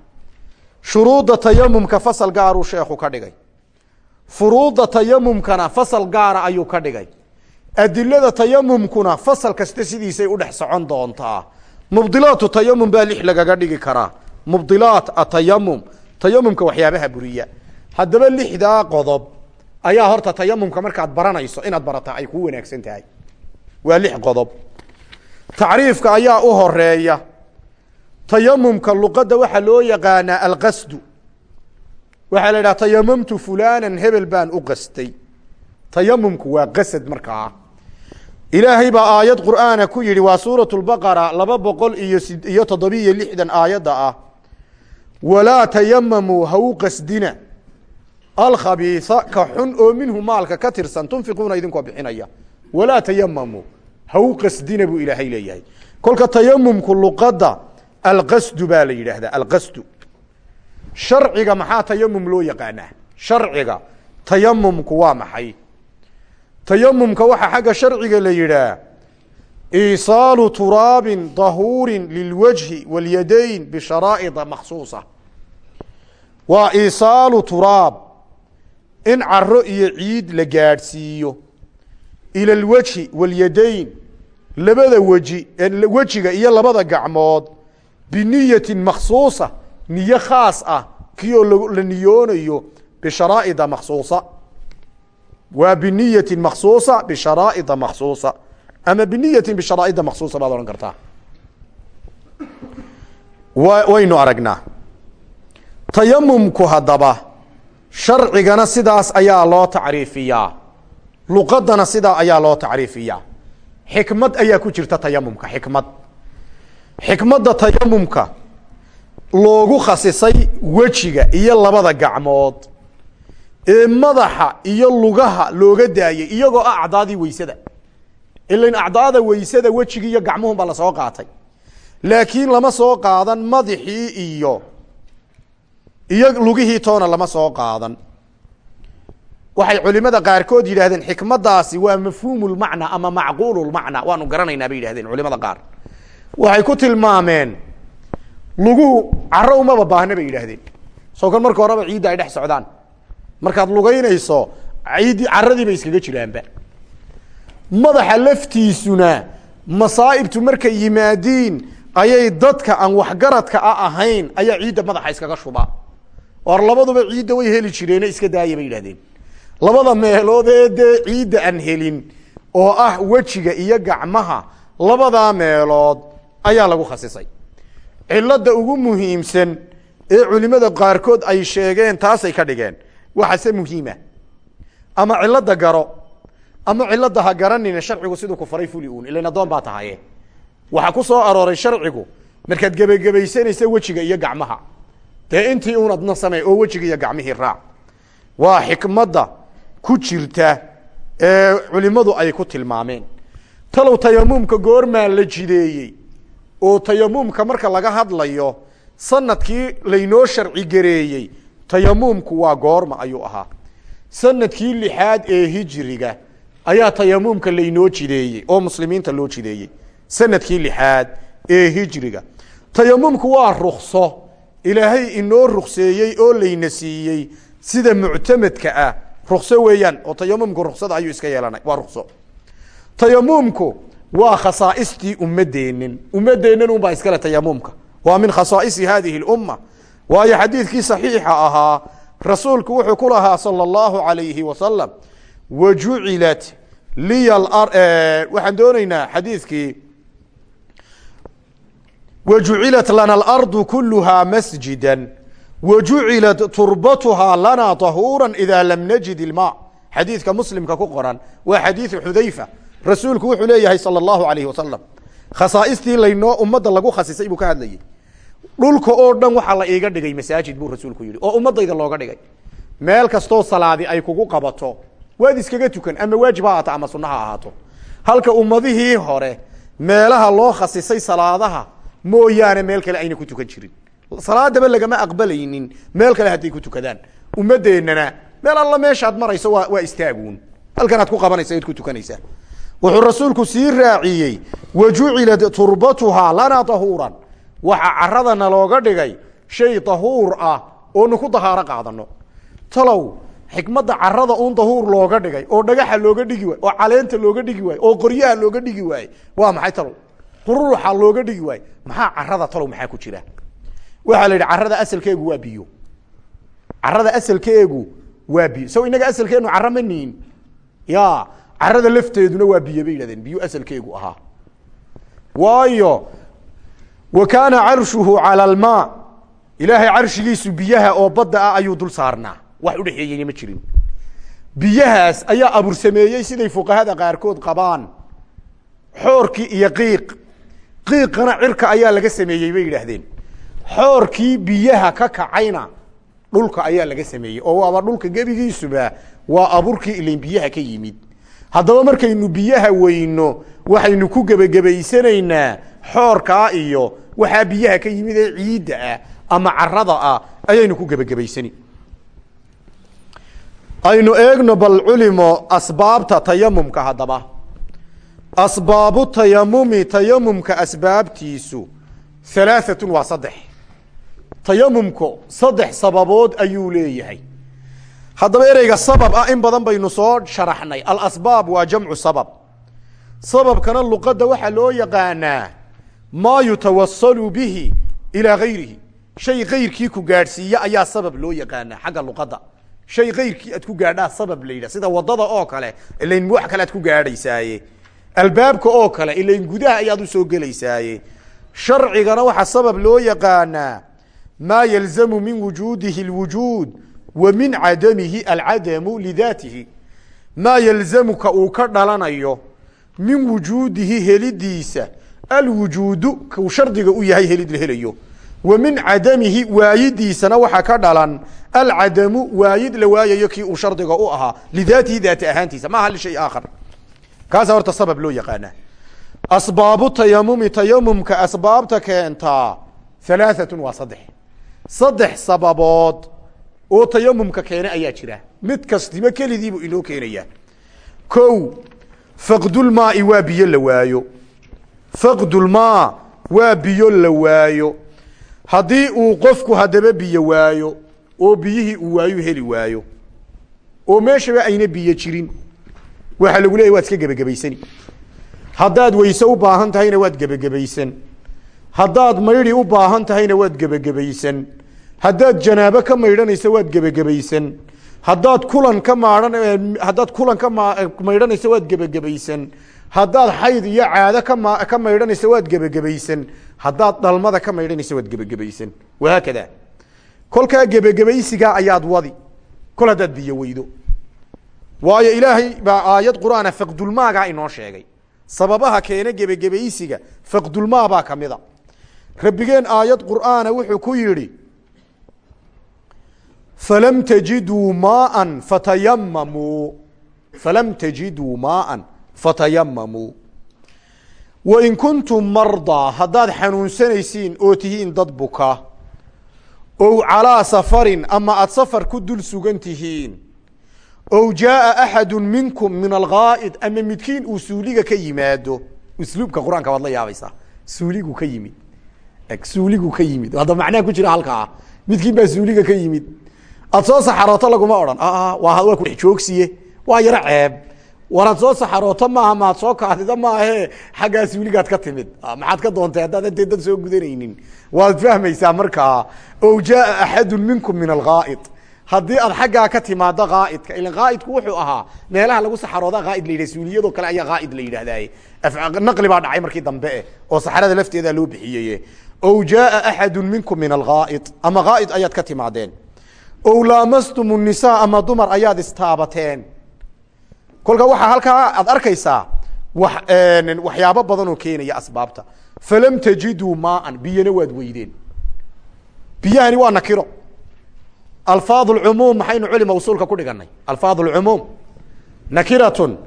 Shuruudda tayamumka fasal gaaruu sheekhu ka dhigay furuudda tayamumkana fasal gaara ayuu ka dhigay. Adilada tayamumkuna fasal kasta sidiisay udhex socon doontaa. Mubdilaatu tayamum baa lix lagaga dhigi karaa. Mubdilaat atayamum tayamumka waxyaabaha buriya. Haddaba lixdaa qodob ayaa horta tayamumka markaad baranayso inaad barataa ay kuu wanaagsan tahay. Waa lix qodob. Tacriifka ayaa u horreeya tayamumka luqadda waxaa loo yaqaanaa alqasdu waxaa la idhaha tayamamtu fulanan hebel baan u qastay. Tayamumku waa qasad markaa ilaahay baa aayad qur'aana ku yidhi waa suurat lbaqara laba boqol iyo iyo toddobiyo lixdan aayadda ah. Walaa tayamamuu ha u qasdina. Alkhabiisa ka xun oo minhu maalka ka tirsan tunfiquuna idinkoo bixinaya. Walaa tayamamuu ha u qasdina buu ilaahay leeyahay. Kolka tayamumku luqadda alqasdu baa la yidhaahdaa alqasdu sharciga maxaa tayamum loo yaqaanaa? Sharciga. Tayamumku waa maxay? Tayamumka waxaa xagga sharciga la yidhaah iisaalu turaabin dahuurin lilwajhi walyadayn bisharaa'ida makhsuusa. Waa iisaalu turaab. In caro iyo ciid la gaadhsiiyo. Ila alwajhi walyadayn labada weji wejiga iyo labada gacmood biniyatin makhsuusa niyo khaas ah. Kii oo la niyoonayo bisharaa'ida makhsuusa. Waa biniyatin makhsuusa bisharaa'ida makhsuusa. Ama biniyatin bisharaa'ida makhsuusa baad odhan kartaa. Wa waynu aragnaa. Tayamumku haddaba sharcigana sidaas ayaa loo tacriifiyaa. Luqadana sidaa ayaa loo tacriifiyaa. Xikmad ayaa ku jirta tayamumka xikmad. Xikmadda tayamumka loogu khasisay wejiga iyo labada gacmood ee madaxa iyo lugaha looga daayay iyagoo ah acdaadii weysada. Ilan acdaada weysada wejigi iyo gacmuhun baa la soo qaatay. Laakiin lama soo qaadan madaxii iyo iyo lugihii toona lama soo qaadan. Waxay culimada qaarkood yidhahdeen xikmadaasi waa mafhuumulmacna ama macquululmacna waanu garanaynaa bay yidhahdeen culimada qaar. Waxay ku tilmaameen luguhu caro umaba baahna bay yidhaahdeen. Soo kan marka horeba ciidda ay dhex socdaan. Markaad lugaynayso ciiddii caradii bay iskaga jiraanba. Madaxa laftiisuna masaa'ibtu markay yimaadiin ayay dadka aan waxgaradka a ahayn ayaa ciidda madaxa iskaga shuba or labaduba ciidda way heli jireene iska daaya bay yidhahdeen labada meelood ee dee ciidda aan helin oo ah wejiga iyo gacmaha labadaa meelood ayaa lagu khasisay cilada ugu muhiimsan ee culimada qaarkood ay sheegeen taasay ka dhigeen. Waxase muhiima. Ama cilada garo ama cilada ha garanina sharcigu siduu ku faray fuli uun ilan adoon baa tahaye. Waxaa ku soo arooray sharcigu markaad gebagebaysanaysa wejiga iyo gacmaha. Dee intii un adna oo wejiga iyo gacmihii raac. Waa xikmadda ku jirta ee culimadu ay ku tilmaameen. Talow tayamumka goormaa la jideeyey oo tayamumka marka laga hadlayo sannadkii laynoo sharci gareeyey tayamuumku waa goorma ayuu ahaa. Sanadkii lixaad ee hijriga ayaa tayamuumka laynoo jideeyey oo muslimiinta loo jideeyey. Sanadkii lixaad ee hijriga tayamumku waa rukso ilaahay inoo rukseeyey oo layna siiyey sida muctamadka ah. Rukso weeyaan oo tayamumku ruksada ayuu iska yeelanay waa rukso tayamumku waa khasaaistii ummadeennin ummadeennan unbaa iskale tayamumka waa min khasaaisi hadihi اlumma waayo xadiidkii saxiixa ahaa rasuulku wuxuu ku lahaa salى اllahu alayhi wasalam wajucilat liya waxaan dooneynaa xadiidkii wajucilat lana alardu kuluhaa masjida wajucilat turbatuhaa lana tahuura ida lam najid ilma xadiidka muslimka ku qoran waa xadiidu xudayfa rasuulku wuxuu leeyahay salى اllahu alayhi wasalam khasaaistii laynoo ummadda lagu khasisay buu ka hadlayay. Dhulka oo dhan waxaa la iiga dhigay masaajid buu rasuulku yihi oo ummadayda looga dhigay. Meel kastoo salaadi ay kugu qabato waad iskaga tukan ama waajib ha ahaato ama sunna ha ahaato. Halka ummadihii hore meelaha loo khasisay salaadaha mooyaane meel kale ayna ku tukan jirin. Salaadaba lagama aqbalaynin meel kale hadday ku tukadaan. Ummadeennana meel alla meeshaad marayso waa waa istaaguun. Halkanaad ku qabanaysa ad ku tukanaysaa wuxuu rasuulku sii raaciyey wajucilat turbatuhaa lana tahuuran waxa caradana looga dhigay shay tahuur ah oonu ku dahaaro qaadano. Talow xikmadda carada un dahuur looga dhigay oo dhagaxa looga dhigi waaye oo caleenta looga dhigi waaye oo qoryaha looga dhigi waaye waa maxay talow? Qururuxa looga dhigi waaye maxaa carada talow maxaa ku jira? Waxaa la yidhi carada asalkeegu waa biyo. Carada asalkeegu waa biyo. Saw inaga asalkeenu cara ma niin ya carada lafteeduna waa biyo bay yidhahdeen. Biyo asalkeegu ahaa. Waayo wa kaana carshuhu cala almaa. Ilaahay carshigiisu biyaha oo badda ah ayuu dul saarnaa. Wax udhexeeyeyna ma jirin. Biyahaas ayaa abur sameeyey siday fuqahada qaarkood qabaan. Xoorkii iyo qiiq. Qiiqana cirka ayaa laga sameeyey bay yidhaahdeen. Xoorkii biyaha ka kacayna dhulka ayaa laga sameeyey. Oo waaba dhulka gebigiisuba waa aburkii ilayn biyaha ka yimid haddaba markaynu biyaha weyno waxaynu ku gebagabaysanaynaa xoorkaa iyo waxaa biyaha ka yimid ee ciidda ah ama carada ah ayaynu ku gebagabaysani aynu eegno bal culimo asbaabta tayamumka haddaba. Asbaabu tayamumi tayamumka asbaabtiisu halaaatun waa saddex. Tayamumku saddex sababood ayuu leeyahay haddaba ereyga sabab ah in badan baynu soo sharaxnay. Alasbaab waa jamcu sabab. Sababkana luqadda waxaa loo yaqaanaa maa yutawasalu bihi ilaa gayrihi shay kayrkii ku gaadhsiiya ayaa sabab loo yaqaanaa xagga luqadda. Shay kayrkii aad ku gaadhaa sabab la yidhah sida waddada oo kale ilayn wax kale aad ku gaadhaysaaye. Albaabka oo kale ilayn gudaha ayaad u soo gelaysaaye. Sharcigana waxaa sabab loo yaqaanaa maa yalzamu min wujuudihi lwujuud wa min cadamihi alcadamu lidaatihi. Maa yalzamuka uu ka dhalanayo min wujuudihi helidiisa. Alwujuudu kuu shardiga u yahay helid la helayo. Wa min cadamihi waayidiisana waxaa ka dhalan. Alcadamu waayid la waayayo kii uu shardiga u ahaa. Lidaatihi daati ahaantiisa. Maaha lishay aakhar. Kaasa horta sabab loo yaqaanaa asbaabu tayamumi tayamumka oo tayamumka keena ayaa jira. Mid kastiba kelidiibuu inoo keenayaa. Kow faqdulmaai waa biyo la waayo. Faqdulmaa waa biyo la waayo. Haddii uu qofku haddaba biyo waayo oo biyihii uu waayu heli waayo oo meeshaba ayna biyo jirin waxaa lagu leeyay waad iska gebagabaysani. Haddaad weyse u baahan tahayna waad gebagabaysan. Haddaad maydhi u baahan tahayna waad gebagabaysan haddaad janaabo ka maydhanayso waad gebagabaysan. Haddaad kulan ka maadhan haddaad kulan ka ma maydhanayso waad gebagabaysan. Haddaad xayd iyo caado kama ka maydhanayso waad gebagabaysan. Haddaad dhalmada ka maydhanayso waad gebagabaysan. Wahaakada kolkaa gebagabaysigaa ayaad wadi. Kol haddaad biyo weydo. Waayo ilaahay baa aayad qur'aana faqdulmaagaa inoo sheegay. Sababaha keena gebagabaysiga faqdulmaa baa kamida rabbigeen aayad qur'aana wuxuu ku yidhi falam tajiduu maaan fatayamamuu falam tajiduu maaan fatayamamuu wain kuntum mardaa haddaad xanuunsanaysiin oo tihiin dad buka ow calaa safarin ama aada safar ku dul sugan tihiin ow jaaa axadu minkum min algaa'id ama midkiin uu suuliga ka yimaado usluubka qur'aanka waad la yaabaysaa suuligu ka yimid suuligu ka yimid hadda macnaha ku jira halkaa midkiin baa suuliga ka yimid aad soo saxarooto laguma odhan. Waa waa ku dhex joogsiye waa yaro ceeb. Waraad soo saxarooto maaha maad soo kaadida maahe. Xaggaa suuligaad ka timid. Maxaad ka doontay haddaadan dee soo gudanaynin. Waad fahmaysaa markaa ow jaaa axadu minkum min algaa'id haddii aad xaggaa ka timaado gaaidka ila gaaidku wuxuu ahaa meelaha lagu saxarooda gaaid la yidhah suuliyadoo kale ayaa gaaid la yidhahdaye naqli baa dhacay markii dambe eh oo saxarada lafteeda loo bixiyeye ow jaaa axadu minkum min algaa'id ama gaaid ayaad ka timaadeen ow laamastum nisaa ama dumar ayaad istaabateen. Kolka waxaa halkaa aad arkaysaa wa waxyaabo badan oo keenaya asbaabta. Falam tajiduu maaan biyana waad weydeen. Biyahani waa nakiro. Alfaad maxaynu culima usuulka ku dhiganay alfaad nakiratun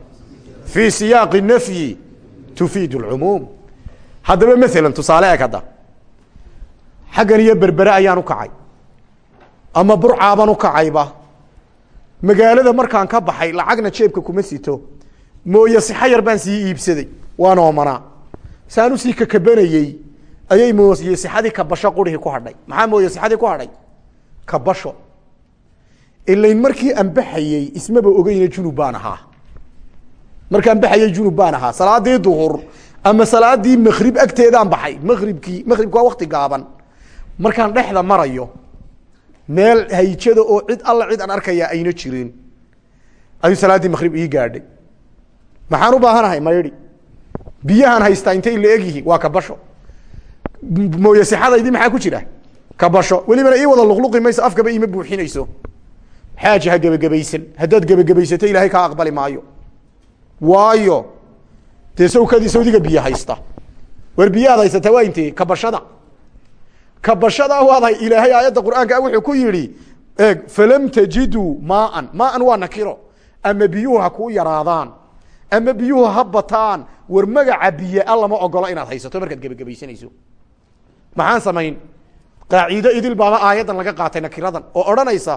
fii siyaaqi nafyi tufiid lcumuum haddaba maalan tusaale eg hadda. Xaggan iyo berbere ayaan ukacay ama burcaabaan ukacayba magaalada markaan ka baxay lacagna jeebka kuma sito. Mooye sixo yar baan sii iibsaday waan oomanaa. Saan u sii kakabanayey ayay mooye sixadii kabasho qurihii ku hadhay. Maxaa mooye sixadii ku hadhay? Kabasho. Ilayn markii aan baxayey ismaba ogeyne junub baan ahaa. Markaan baxayey junub baan ahaa. Salaadii duhur ama salaadii makrib agteedaan baxay. Makribkii makribka waa wakti gaaban. Markaan dhexda marayo meel hayjada oo cid alla cid aan arkaya ayna jirin. Ayuu salaaddii makrib ii gaadhay. Maxaan u baahanahay maydhi biyahaan haystaa intay la egyihiin waa kabasho mooye sixadaydii maxaa ku jira? Kabasho welibana ii wada luqluqi mayso afkaba iima buuxinayso. Xaaji ha gebagabaysan haddaad gebagabaysato ilaahay kaa aqbali maayo. Waayo. Dee sawkadii sawdiga biyo haysta. War biyaad haysata waa intee? Kabashada kabashada waad ilaahay aayadda qur'aanka wuxuu ku yihi eeg falam tajiduu maaan. Maaan waa nakiro. Ama biyuhu ha kuu yaraadaan. Ama biyuhu ha bataan. War magaca biyaa lama ogolo inaad haysato markaad gebagabaysanayso maxaan samayn? Qaaciido idil baaba aayaddan laga qaatay nakiradan oo odhanaysa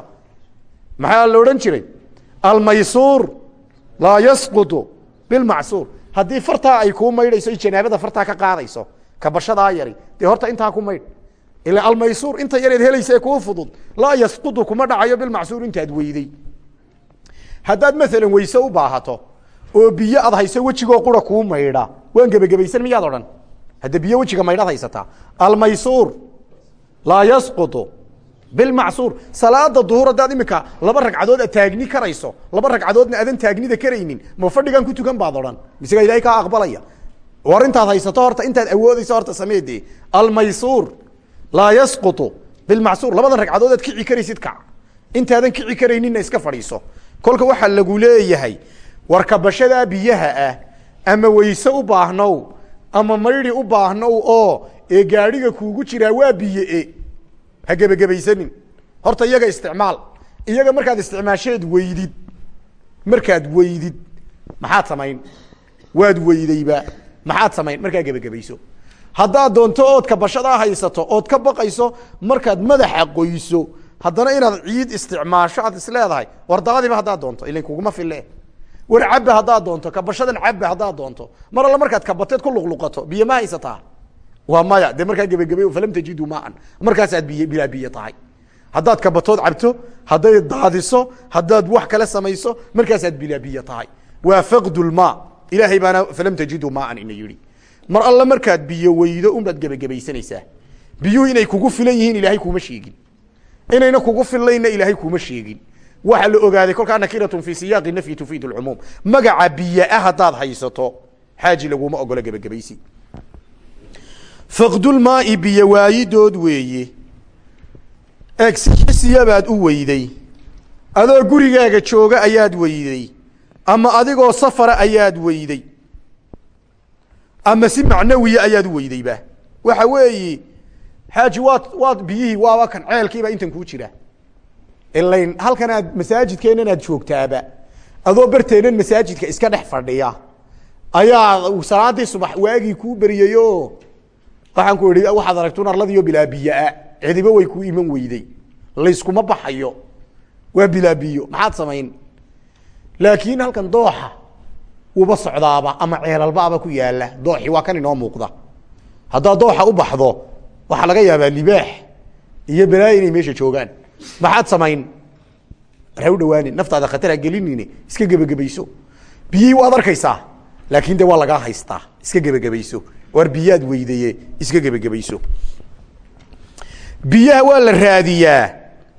maxaa la odhan jiray? Almaysuur laa yasqutu bilmacsuur. Haddii fartaa ay kuu maydhayso janaabada fartaa ka qaadayso kabashadaa yari. Dee horta intaa ku maydh ila almaysuur inta yareed helaysa ee kuu fudud laa yasqutu kuma dhacayo bilmacsuur intaad weyday haddaad maalan weyse u baahato oo biyo aad hayso wejigoo qura kuu maydha waan gebagabaysan miyaad odhan hadda biyo wejiga maydhaad haysataa almaysuur laa yasqutu bilmacsuur salaada duhur haddaad imika laba ragcadood aad taagni karayso laba ragcadoodna adan taagnida karaynin ma fadhigan ku tukan baad odhan misega ilahay kaa aqbalaya war intaad haysato horta intaad awoodayso horta sameede almaysuur laa yasqutu bilmacsuur. Labadan ragcadood aad kici karaysid kac intaadan kici karayninna iska fadhiiso. Kolka waxaa lagu leeyahay warkabashadaa biyaha ah ama weyse u baahnow ama maydhi u baahnow oo ee gaadhiga kuugu jiraa waa biye ha gebagabaysanin horta iyaga isticmaal. Iyaga markaad isticmaasheed weydid. Markaad weydid. Maxaad samayn. Waad weydayba maxaad samayn. Markaa gebagabayso haddaad doonto ood kabashadaa haysato ood ka baqayso markaad madaxa qoyso haddana inaad ciid isticmaasho aad isleedahay wardaadiba haddaad doonto ilan kuguma file war cabba haddaad doonto kabashadan cabba haddaad doonto mar alla markaad kabateed ku luqluqato biyo ma haysataa? Waa maya dee markaa gebagabay falam tajidu maan markaasaad biy bilaa biyo tahay. Haddaad kabatood cabto hadday daadiso haddaad wax kale samayso markaasaad bilaa biyo tahay. Waa faqdulma ilaahay baana falam tajidu maan ina yihi mar alle markaad biyo weydo unbaad gebagabaysanaysaa. Biyuhu inay kugu filan yihiin ilaahay kuma sheegin. Inayna kugu filayna ilaahay kuma sheegin. Waxaa la ogaaday kolkaa nakiratun fi siyaaqi nafyi tufiid lcumuum magaca biyaa haddaad haysato xaaji laguma ogolo gebagabaysi faqdulmaai biyo waayidood weeye. Eeg si xisiyabaad u weyday. Adoo gurigaaga jooga ayaad weyday. Ama adigoo safara ayaad weyday ama si macnawiya ayaad u weydayba waxa weeyi xaaji waad waad biyihii waaba kan ceelkiiba intan kuu jira. Ilayn halkan aad masaajidkeenan aad joogtaaba adoo barteenan masaajidka iska dhex fadhiya ayaa salaadii subax waagii kuu beriyayo waxaan ku idhi waxaad aragtun arladiyo bilaa biyaa cidiba way ku iman weyday. Layskuma baxayo. Waa bilaa biyo maxaad samayn. Laakiin halkan dooxa wuba socdaaba ama ceelalbaaba ku yaalla dooxi waa kan inoo muuqda. Haddaad dooxa u baxdo waxaa laga yaabaa libaax iyo balaayo inay meesha joogaan. Maxaad samayn? Ha u dhawaanin naftaada khatar ha gelinine iska gebagabayso. Biyihii waad arkaysaa laakin de waa lagaa haystaa. Iska gebagabayso. War biyaad weydaye iska gebagabayso. Biyaha waa la raadiyaa.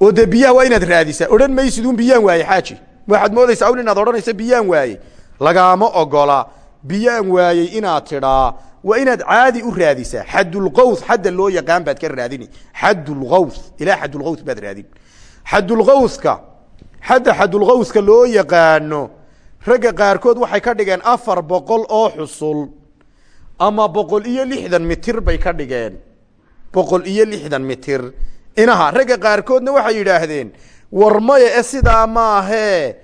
Oo de biyaha waa inaad raadisaa. Odhan maysid un biyaan waaye xaaji. Waxaad moodaysaa un inaad odhanaysa biyaan waaye lagaama ogola biyaan waayey inaad tidhaa waa inaad caadi u raadisaa xadulqaws xadda loo yaqaan baad ka raadini xadulqaws ilaa xadulqaws baad raadin. Xadulqawska xadda xadulqawska loo yaqaano ragga qaarkood waxay ka dhigeen afar boqol oo xusul ama boqol iyo lixdan mitir bay ka dhigeen. Boqol iyo lixdan mitir. Inaha ragga qaarkoodna waxay yidhaahdeen war maya e sidaa maahee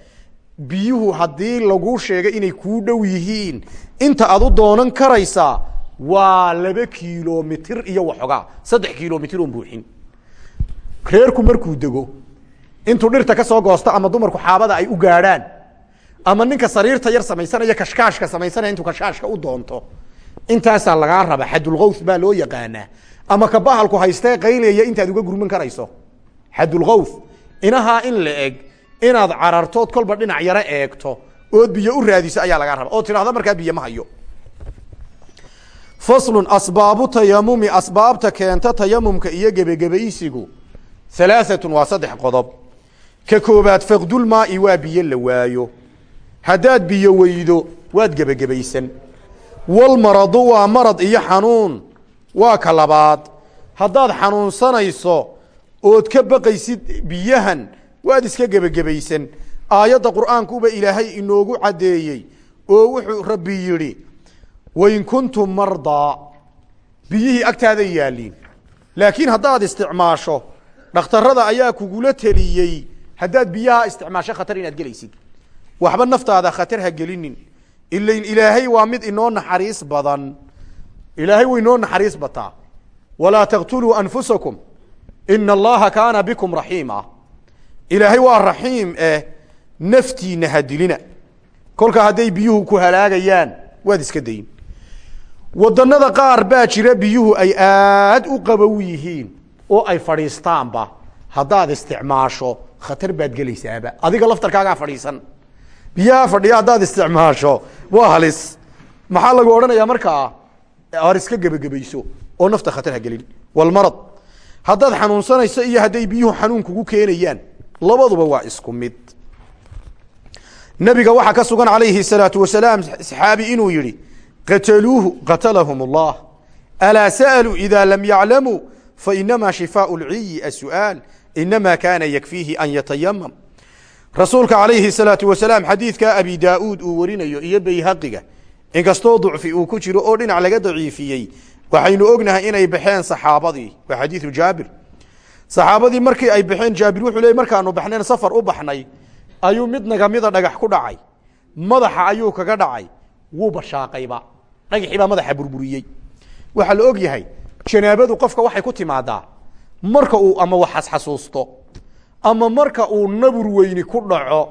biyuhu haddii laguu sheegay inay kuu dhow yihiin. Inta aad u doonan karaysaa waa laba kilomitir iyo waxoogaa saddex kilomitir oon buuxin. Reerku markuu dego intuu dhirta ka soo goosto ama dumarku xaabada ay u gaadhaan ama ninka sariirta yar samaysanaya kashkaashka samaysanaya intuu kashkaashka u doonto intaasaa lagaa raba xadulqaws baa loo yaqaanaa. Ama ka bahalku haystee qaylaya intaad uga gurman karayso. Xadulqaws inahaa in la eg inaad carartood kolba dhinac yaro eegto ood biyo u raadiso ayaa lagaa raba oo tidhahdo markaa biyo ma hayo. Faslun asbaabu tayamumi asbaabta keenta tayamumka iyo gebagebaysigu halaaatun waa saddex qodob. Ka koobaad faqdulmaai waa biyo la waayo. Haddaad biyo weydo waad gebagebaysan walmaradu waa marad iyo xanuun waa ka labaad. Haddaad xanuunsanayso ood ka baqaysid biyahan waad iska gebagebaysan aayadda qur'aankuba ilaahay inoogu caddeeyey oo wuxuu rabbi yidhi wain kuntum mardaa biyihii agtaaday yaalliin laakiin haddaad isticmaasho dhakhtarada ayaa kugula teliyey haddaad biyaha isticmaasho khatar inaad gelaysid. Waxba naftaada khatar ha gelinin. Ilain ilaahay waa mid inoo naxariis badan. Ilaahay way inoo naxariis bataa. Walaa taqtuluu anfusakum. Ina allaha kaana bikum raxiima ilaahay waa raxiim eh naftiina ha dilina. Kolka hadday biyuhu ku halaagayaan waad iska dayin. Wadanada qaar baa jira biyuhu ay aad u qabow yihiin oo ay fadhiistaanba. Haddaad isticmaasho khatar baad gelaysaaba. Adiga laftarkaagaa fadhiisan. Biyaha fadhiya haddaad isticmaasho waa halis. Maxaa lagu odhanayaa markaa ar iska gebagabayso oo nafta khatar ha gelin. Walmarad haddaad xanuunsanayso iyo hadday biyuhu xanuun kugu keenayaan labaduba waa isku mid nabiga waxaa ka sugan alayhi الsalaau wasalaam saxaabi inuu yihi qataluuhu qatalahum اllah alaa sa'luu ida lam yaclamuu fainama shifaaء اlciyi asu'aal inama kana yakfiihi an yatayamam rasuulka alayhi الsalaau wasalaam xadiidka abi daauud uu warinayo iyo bayhaqiga inkastoo ducfi uu ku jiro oo dhinac laga daciifiyey waxaynu ognahay inay baxeen saxaabadii waa xadiiu jaabir saxaabadii markii ay baxeen jaabir wuxuu le markaanu baxnayn safar u baxnay ayuu mid nagamida dhagax ku dhacay. Madaxa ayuu kaga dhacay. Wuu bashaaqayba dhagaxii baa madaxa burburiyey. Waxaa la og yahay janaabadu qofka waxay ku timaadaa marka uu ama waxas xasuusto ama marka uu nabur weyni ku dhaco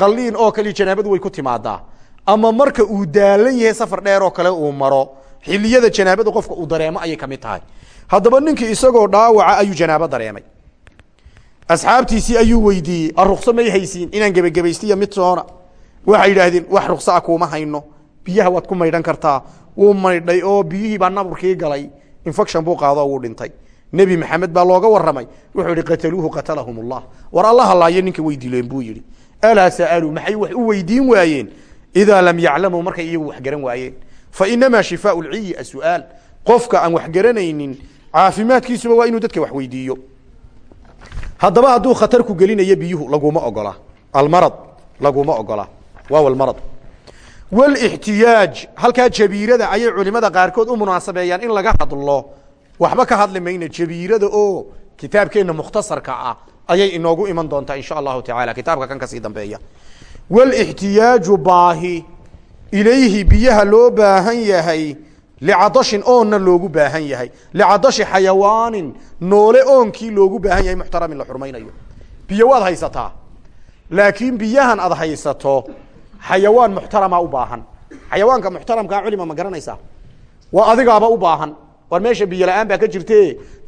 qaliin oo kale janaabadu way ku timaadaa ama marka uu daalan yahay safar dheer oo kale uu maro xiliyada janaabada qofka uu dareemo ayay ka mid tahay haddaba ninkii isagoo dhaawaca ayuu janaabo dareemay. Asxaabtiisii ayuu weydiiyey arukso may haysiin inaan gebagebaystiya mid soona. Waxay yidhaahdeen wax ruksaa kuuma hayno biyaha waad ku maydhan kartaa. Wuu maydhay oo biyihii baa naburkii galay infection buu qaado wuu dhintay. Nebi maxamed baa looga waramay wuxuu yihi qataluuhu qatalahum ullah war allaha laayo ninka way dileen buu yihi alaa sa'aluu maxay wax u weydiin waayeen? Idaa lam yaclamuu markay iyagu wax garan waayeen. Fainamaa shifaau lciyi asu'aal qofka aan wax garanaynin caafimaadkiisuba waa inuu dadka wax weydiiyo. Haddaba hadduu khatar ku gelinayo biyuhu laguma ogola. Almarad laguma ogola. Waaw almarad walixtiyaaj halkaa jabiirada ayay culimada qaarkood u munaasabeeyaan in laga hadlo. Waxba ka hadli mayna jabiirada oo kitaabkeenna mukhtasarka ah ayay inoogu iman doontaa insha allahu tacaala. Kitaabka kan ka sii dambeeya. Walixtiyaaju baahi ilayhi biyaha loo baahan yahay licadashin oonna loogu baahan yahay licadashi xayawaanin noole oonkii loogu baahan yahay muxtaramin la xurmaynayo biyo waad haysataa laakiin biyahan aad haysato xayawaan muxtarama u baahan xayawaanka muxtaramkaa culima ma garanaysaa waa adigaaba u baahan war meesha biyo la'aan baa ka jirte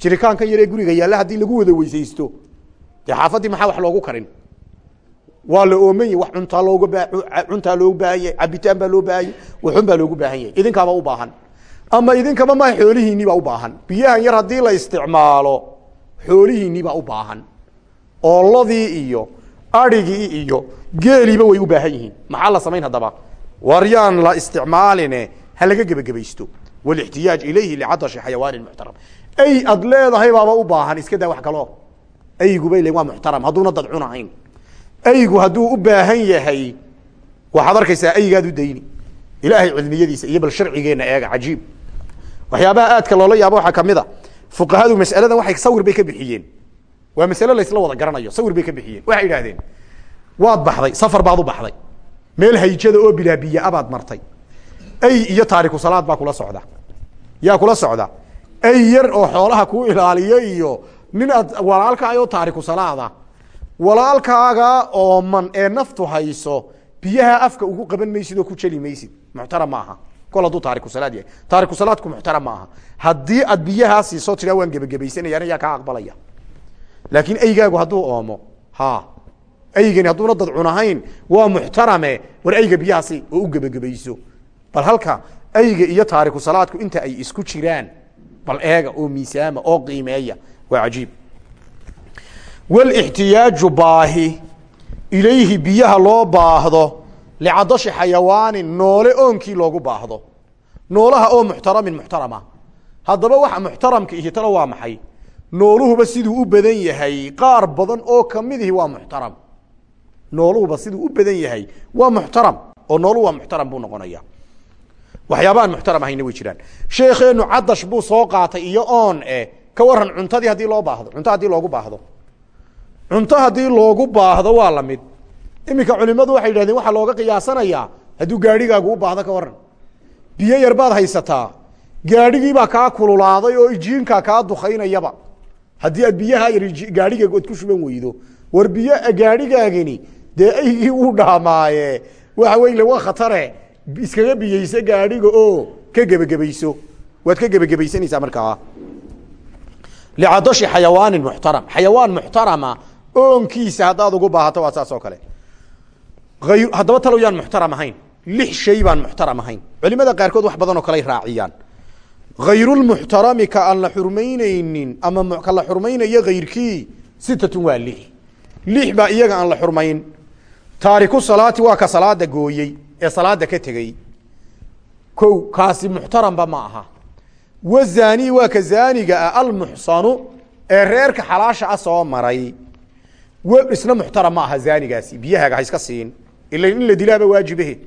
jirikaankan yaree guriga yaalla haddii lagu wada weysaysto dee xaafaddii maxaa wax loogu karin waa la oomanya wax cuntaa looga ba cuntaa loogu baahan yahay cabitaan baa loo baahan yahay waxun baa loogu baahan yahay idinkaaba u baahan ama idinkaba ma xoolihiinii baa u baahan. Biyahan yar haddii la isticmaalo xoolihiinii baa u baahan. Ooladii iyo arigii iyo geeliiba way u baahan yihiin. Maxaa la samayn haddaba? War yaan la isticmaaline ha laga gebagabaysto wlixtiyaaj ilayhi licadashi xayawaanin muxtaram ay ad leedahay baaba u baahan iska daa wax kaloo aygu bay leeyiin waa muxtaram hadduuna dad cun ahayn. Aygu hadduu u baahan yahay waxaad arkaysaa aygaad u dayni. Ilaahay cilmiyadiisa iyo bal sharcigeenna eega cajiib waxyaabaha aadka loola yaabo waxaa ka mid a fuqahadu masaladan waxay sawir bay ka bixiyeen. Waa masale laysla wada garanayo sawir bay ka bixiyeen. Waxay idhahdeen waad baxday safar baad u baxday. Meel hayjada oo bilaa biyaa baad martay. Ay iyo taariku salaad baa kula socda. Yaa kula socda. Ay yar oo xoolaha kuu ilaaliyo iyo nin aad walaalkaayoo taariku salaada. Walaalkaaga ooman ee naftu hayso biyaha afka ugu qaban maysid oo ku jeli maysid. Muxtaram ma aha kol hadduu taariku salaad yahay. Taariku salaadku muxtaram ma aha haddii aad biyahaa siiso tiraa waan gebagabaysanayaan yaa kaa aqbalaya. Laakiin aygaagu hadduu oomo ha aygani hadduuna dad cun ahayn waa muxtarame war ayga biyahaasi oo u gebagabayso bal halka ayga iyo taariku salaadku inta ay isku jiraan bal eega oo miisaama oo qiimeeya waa cajiib. Wlixtiyaaju baahi ilayhi biyaha loo baahdo licadashi xayawaanin noole oonkii loogu baahdo noolaha oo muxtaramin muxtarama haddaba waxa muxtaramka ihi talo waa maxay nooluhuba siduu u badan yahay qaar badan oo kamidihi waa muxtaram nooluhuba siduu u badan yahay waa muxtaram oo nooluhu waa muxtaram buu noqonaya waxyaabaaan muxtaram ahayna way jiraan sheekeenu cadash buu soo qaatay iyo oon eh ka waran cuntadii haddii loo baahdo cunto haddii loogu baahdo cunto loogu baahdo waa la mid iminka culimadu waxay yidhahdeen waxaa looga qiyaasanayaa hadduu gaadhigaagu u baahdo ka waran biyo yar baad haysataa gaadhigiibaa kaa kululaaday oo ijiinkaa kaa dukaynayaba haddii aad biyaha yar gaadhigaaga ood ku shuban weydo war biyo gaadhigaagini dee aygii uu dhaamaaye waxa wey waa khatare iskaga biyeyso gaadhiga oo ka gebagabayso waad ka gebagabaysanaysaa markaa. Licadashi xayawaanin muxtaram xayawaan muxtarama oonkiisa haddaad ugu baahato waa saas oo kale haddaba talow yaan muxtaram ahayn. Lix shay baan muxtaram ahayn. Culimada qaarkood wax badan oo kaley raaciyaan. Hayrulmuxtarami ka aan la xurmayneynin ama ka la xurmaynayo hayrkii sitatun waa lix. Lix baa iyaga aan la xurmayn. Taariku salaati waa ka salaada gooyey ee salaada ka tegey. Ko kaasi muxtaramba ma aha. Wazani waa ka zaaniga ah almuxsanu ee reerka xalaasha ah soo ila in la dilaaba waajibahe.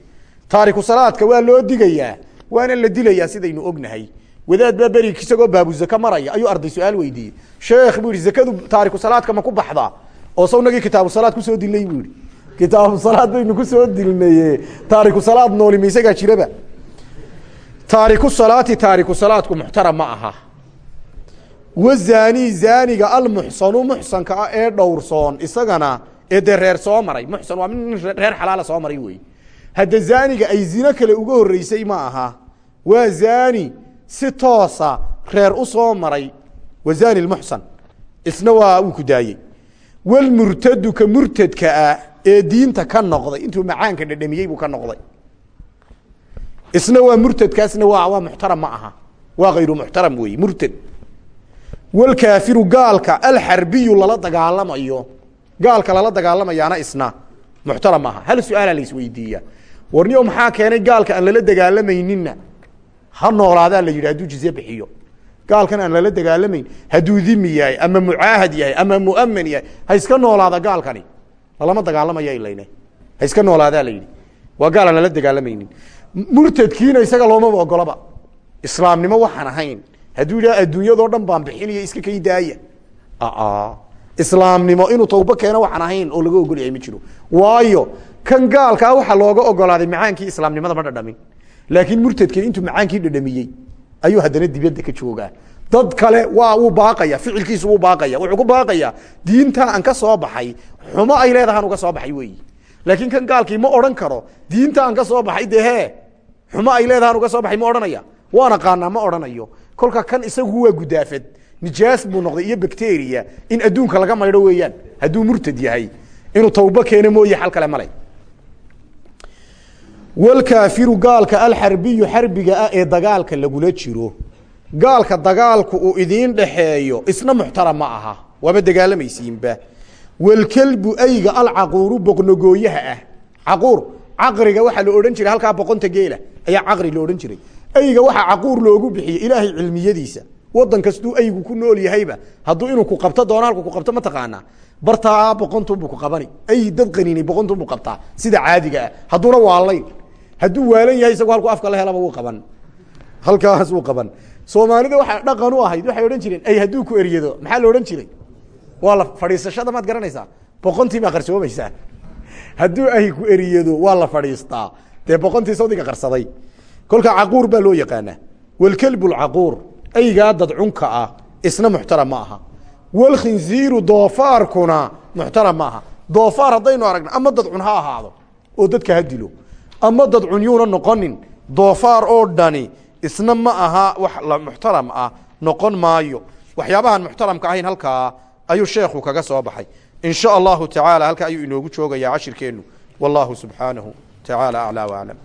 Taariku salaadka waa loo digayaa waana la dilayaa sidaynu ognahay. Wadaad baa beri isagoo baabuzaka maraya ayuu arday su'aal sheekh buu zakadu taariku salaadka ma ku baxdaa oo sawnagii kitaabu salaad ku soo dilnay buu yihi kitaabu salaad baynu ku soo dilnaye taariku salaad nooli ma isagaa jiraba? Taariku salaati taariku salaadku muxtaram ma aha. Wazani zaaniga almuxsanu muxsanka ah ee dhowrsoon isagana ee dee reer soo maray. Muxsan waa min reer xalaala soo maray wey hadda zaaniga ay zino kale uga horeysay ma aha. Waa zani si toosa reer u soo maray. Wa zani lmuxsan isna waa uu ku daayey walmurtadu ka murtadka ah ee diinta ka noqday. Intuu macaanka dhadhamiyey buu ka noqday. Isna waa murtadkaasna waa waa muxtaram ma aha. Waa hayru muxtaram wey murtad. Walkaafiru gaalka alxarbiyu lala dagaalamayo gaalka lala dagaalamayaana isna. Muxtaram maaha. Hal su'aalaa la isweydiiya. Warniyo maxaa keenay gaalka aan lala dagaalamayninna? Ha noolaadaa la yidhi hadduu jizye bixiyo. Gaalkan aan lala dagaalamayn hadduu dimi yahay ama mucaahad yahay ama muaman yahay ha iska noolaada gaalkani. Lalama dagaalamaya ilayne ha iska noolaadaa la yidhi. Waa gaal aan lala dagaalamaynin murtadkiina isaga loomaba ogolaba islaamnimo waxaan ahayn. Hadduu yidhaha adduunyadoo dhan baan bixinaya iska kay daaya islaamnimo inuu tawbo keeno waxaan ahayn oo laga ogol ma jiro. Waayo kan gaalkaa waxaa looga ogolaaday macaankii islaamnimada ma dhadhamin. Laakiin murtadkan intuu macaankii dhadhamiyey ayuu haddana dibadda ka joogaa. Dad kale waa uu baaqaya ficilkiisu wuu baaqaya wuxuu ku baaqaya diinta aan ka soo baxay xumo ay leedahaan uga soo baxay weyi laakiin kan gaalkii ma odhan karo diinta aan ka soo baxay dee xumo ay leedahaan uga soo baxay ma odhanaya. Waan aqaanaa ma odhanayo. Kolka kan isagu waa gudaafad nijaas buu noqday iyo bacteria in adduunka laga maydho weeyaan. Hadduu murtad yahay inuu tawbo keeno mooye xal kale male walkaafiru gaalka alxarbiyu xarbiga ah ee dagaalka lagula jiro. Gaalka dagaalku uu idiin dhaxeeyo isna muxtaram aha. Waaba dagaalamaysiinba. Walkelbu ayga alcaquuru boqnogooyaha ah. Caquur caqriga waxaa la odhan jiray halkaa boqonta geela ayaa caqri la odhan jiray. Ayga waxaa caquur loogu bixiyey ilaahay cilmiyadiisa wadan kastuu aygu ku nool yahayba hadduu inuu ku qabto doono ku qabto ma taqaanaa. Bartaa boqontunbuu ku qabani. Ay dad qaniinay boqontunbuu qabtaa. Sida caadiga ah. Hadduuna waalayn. Hadduu waalan yahay isagu halku afka la helaba wuu qaban. Halkaas wuu qaban. Soomaalida waxaa dhaqan u ahayd waxay odhan jireen ay hadduu ku eryado maxaa la odhan jiray? Waa la fadhiisashada maad garanaysaa? Boqontii baa qarsoomaysaa. Hadduu ay ku eriyado waa la fadhiistaa. Dee boqontii sawdiga qarsaday. Kolka caquur baa loo yaqaanaa. Walkelbu lcaquur aygaa dadcunka ah isna muxtaram ma aha. Walkhinziiru doofaarkuna muxtaram ma aha. Doofaar haddaynu aragno ama dadcun ha ahaado oo dadka ha dilo. Ama dadcun yuuna noqonin doofaar oo dhani isna ma aha wax la muxtaram ah noqon maayo. Waxyaabahan muxtaramka ahayn halkaa ayuu sheekhu kaga soo baxay. In sha allahu tacaala halkaa ayuu inoogu joogayaa cashirkeennu. Wallahu subxaanahu tacaala aclaa waclam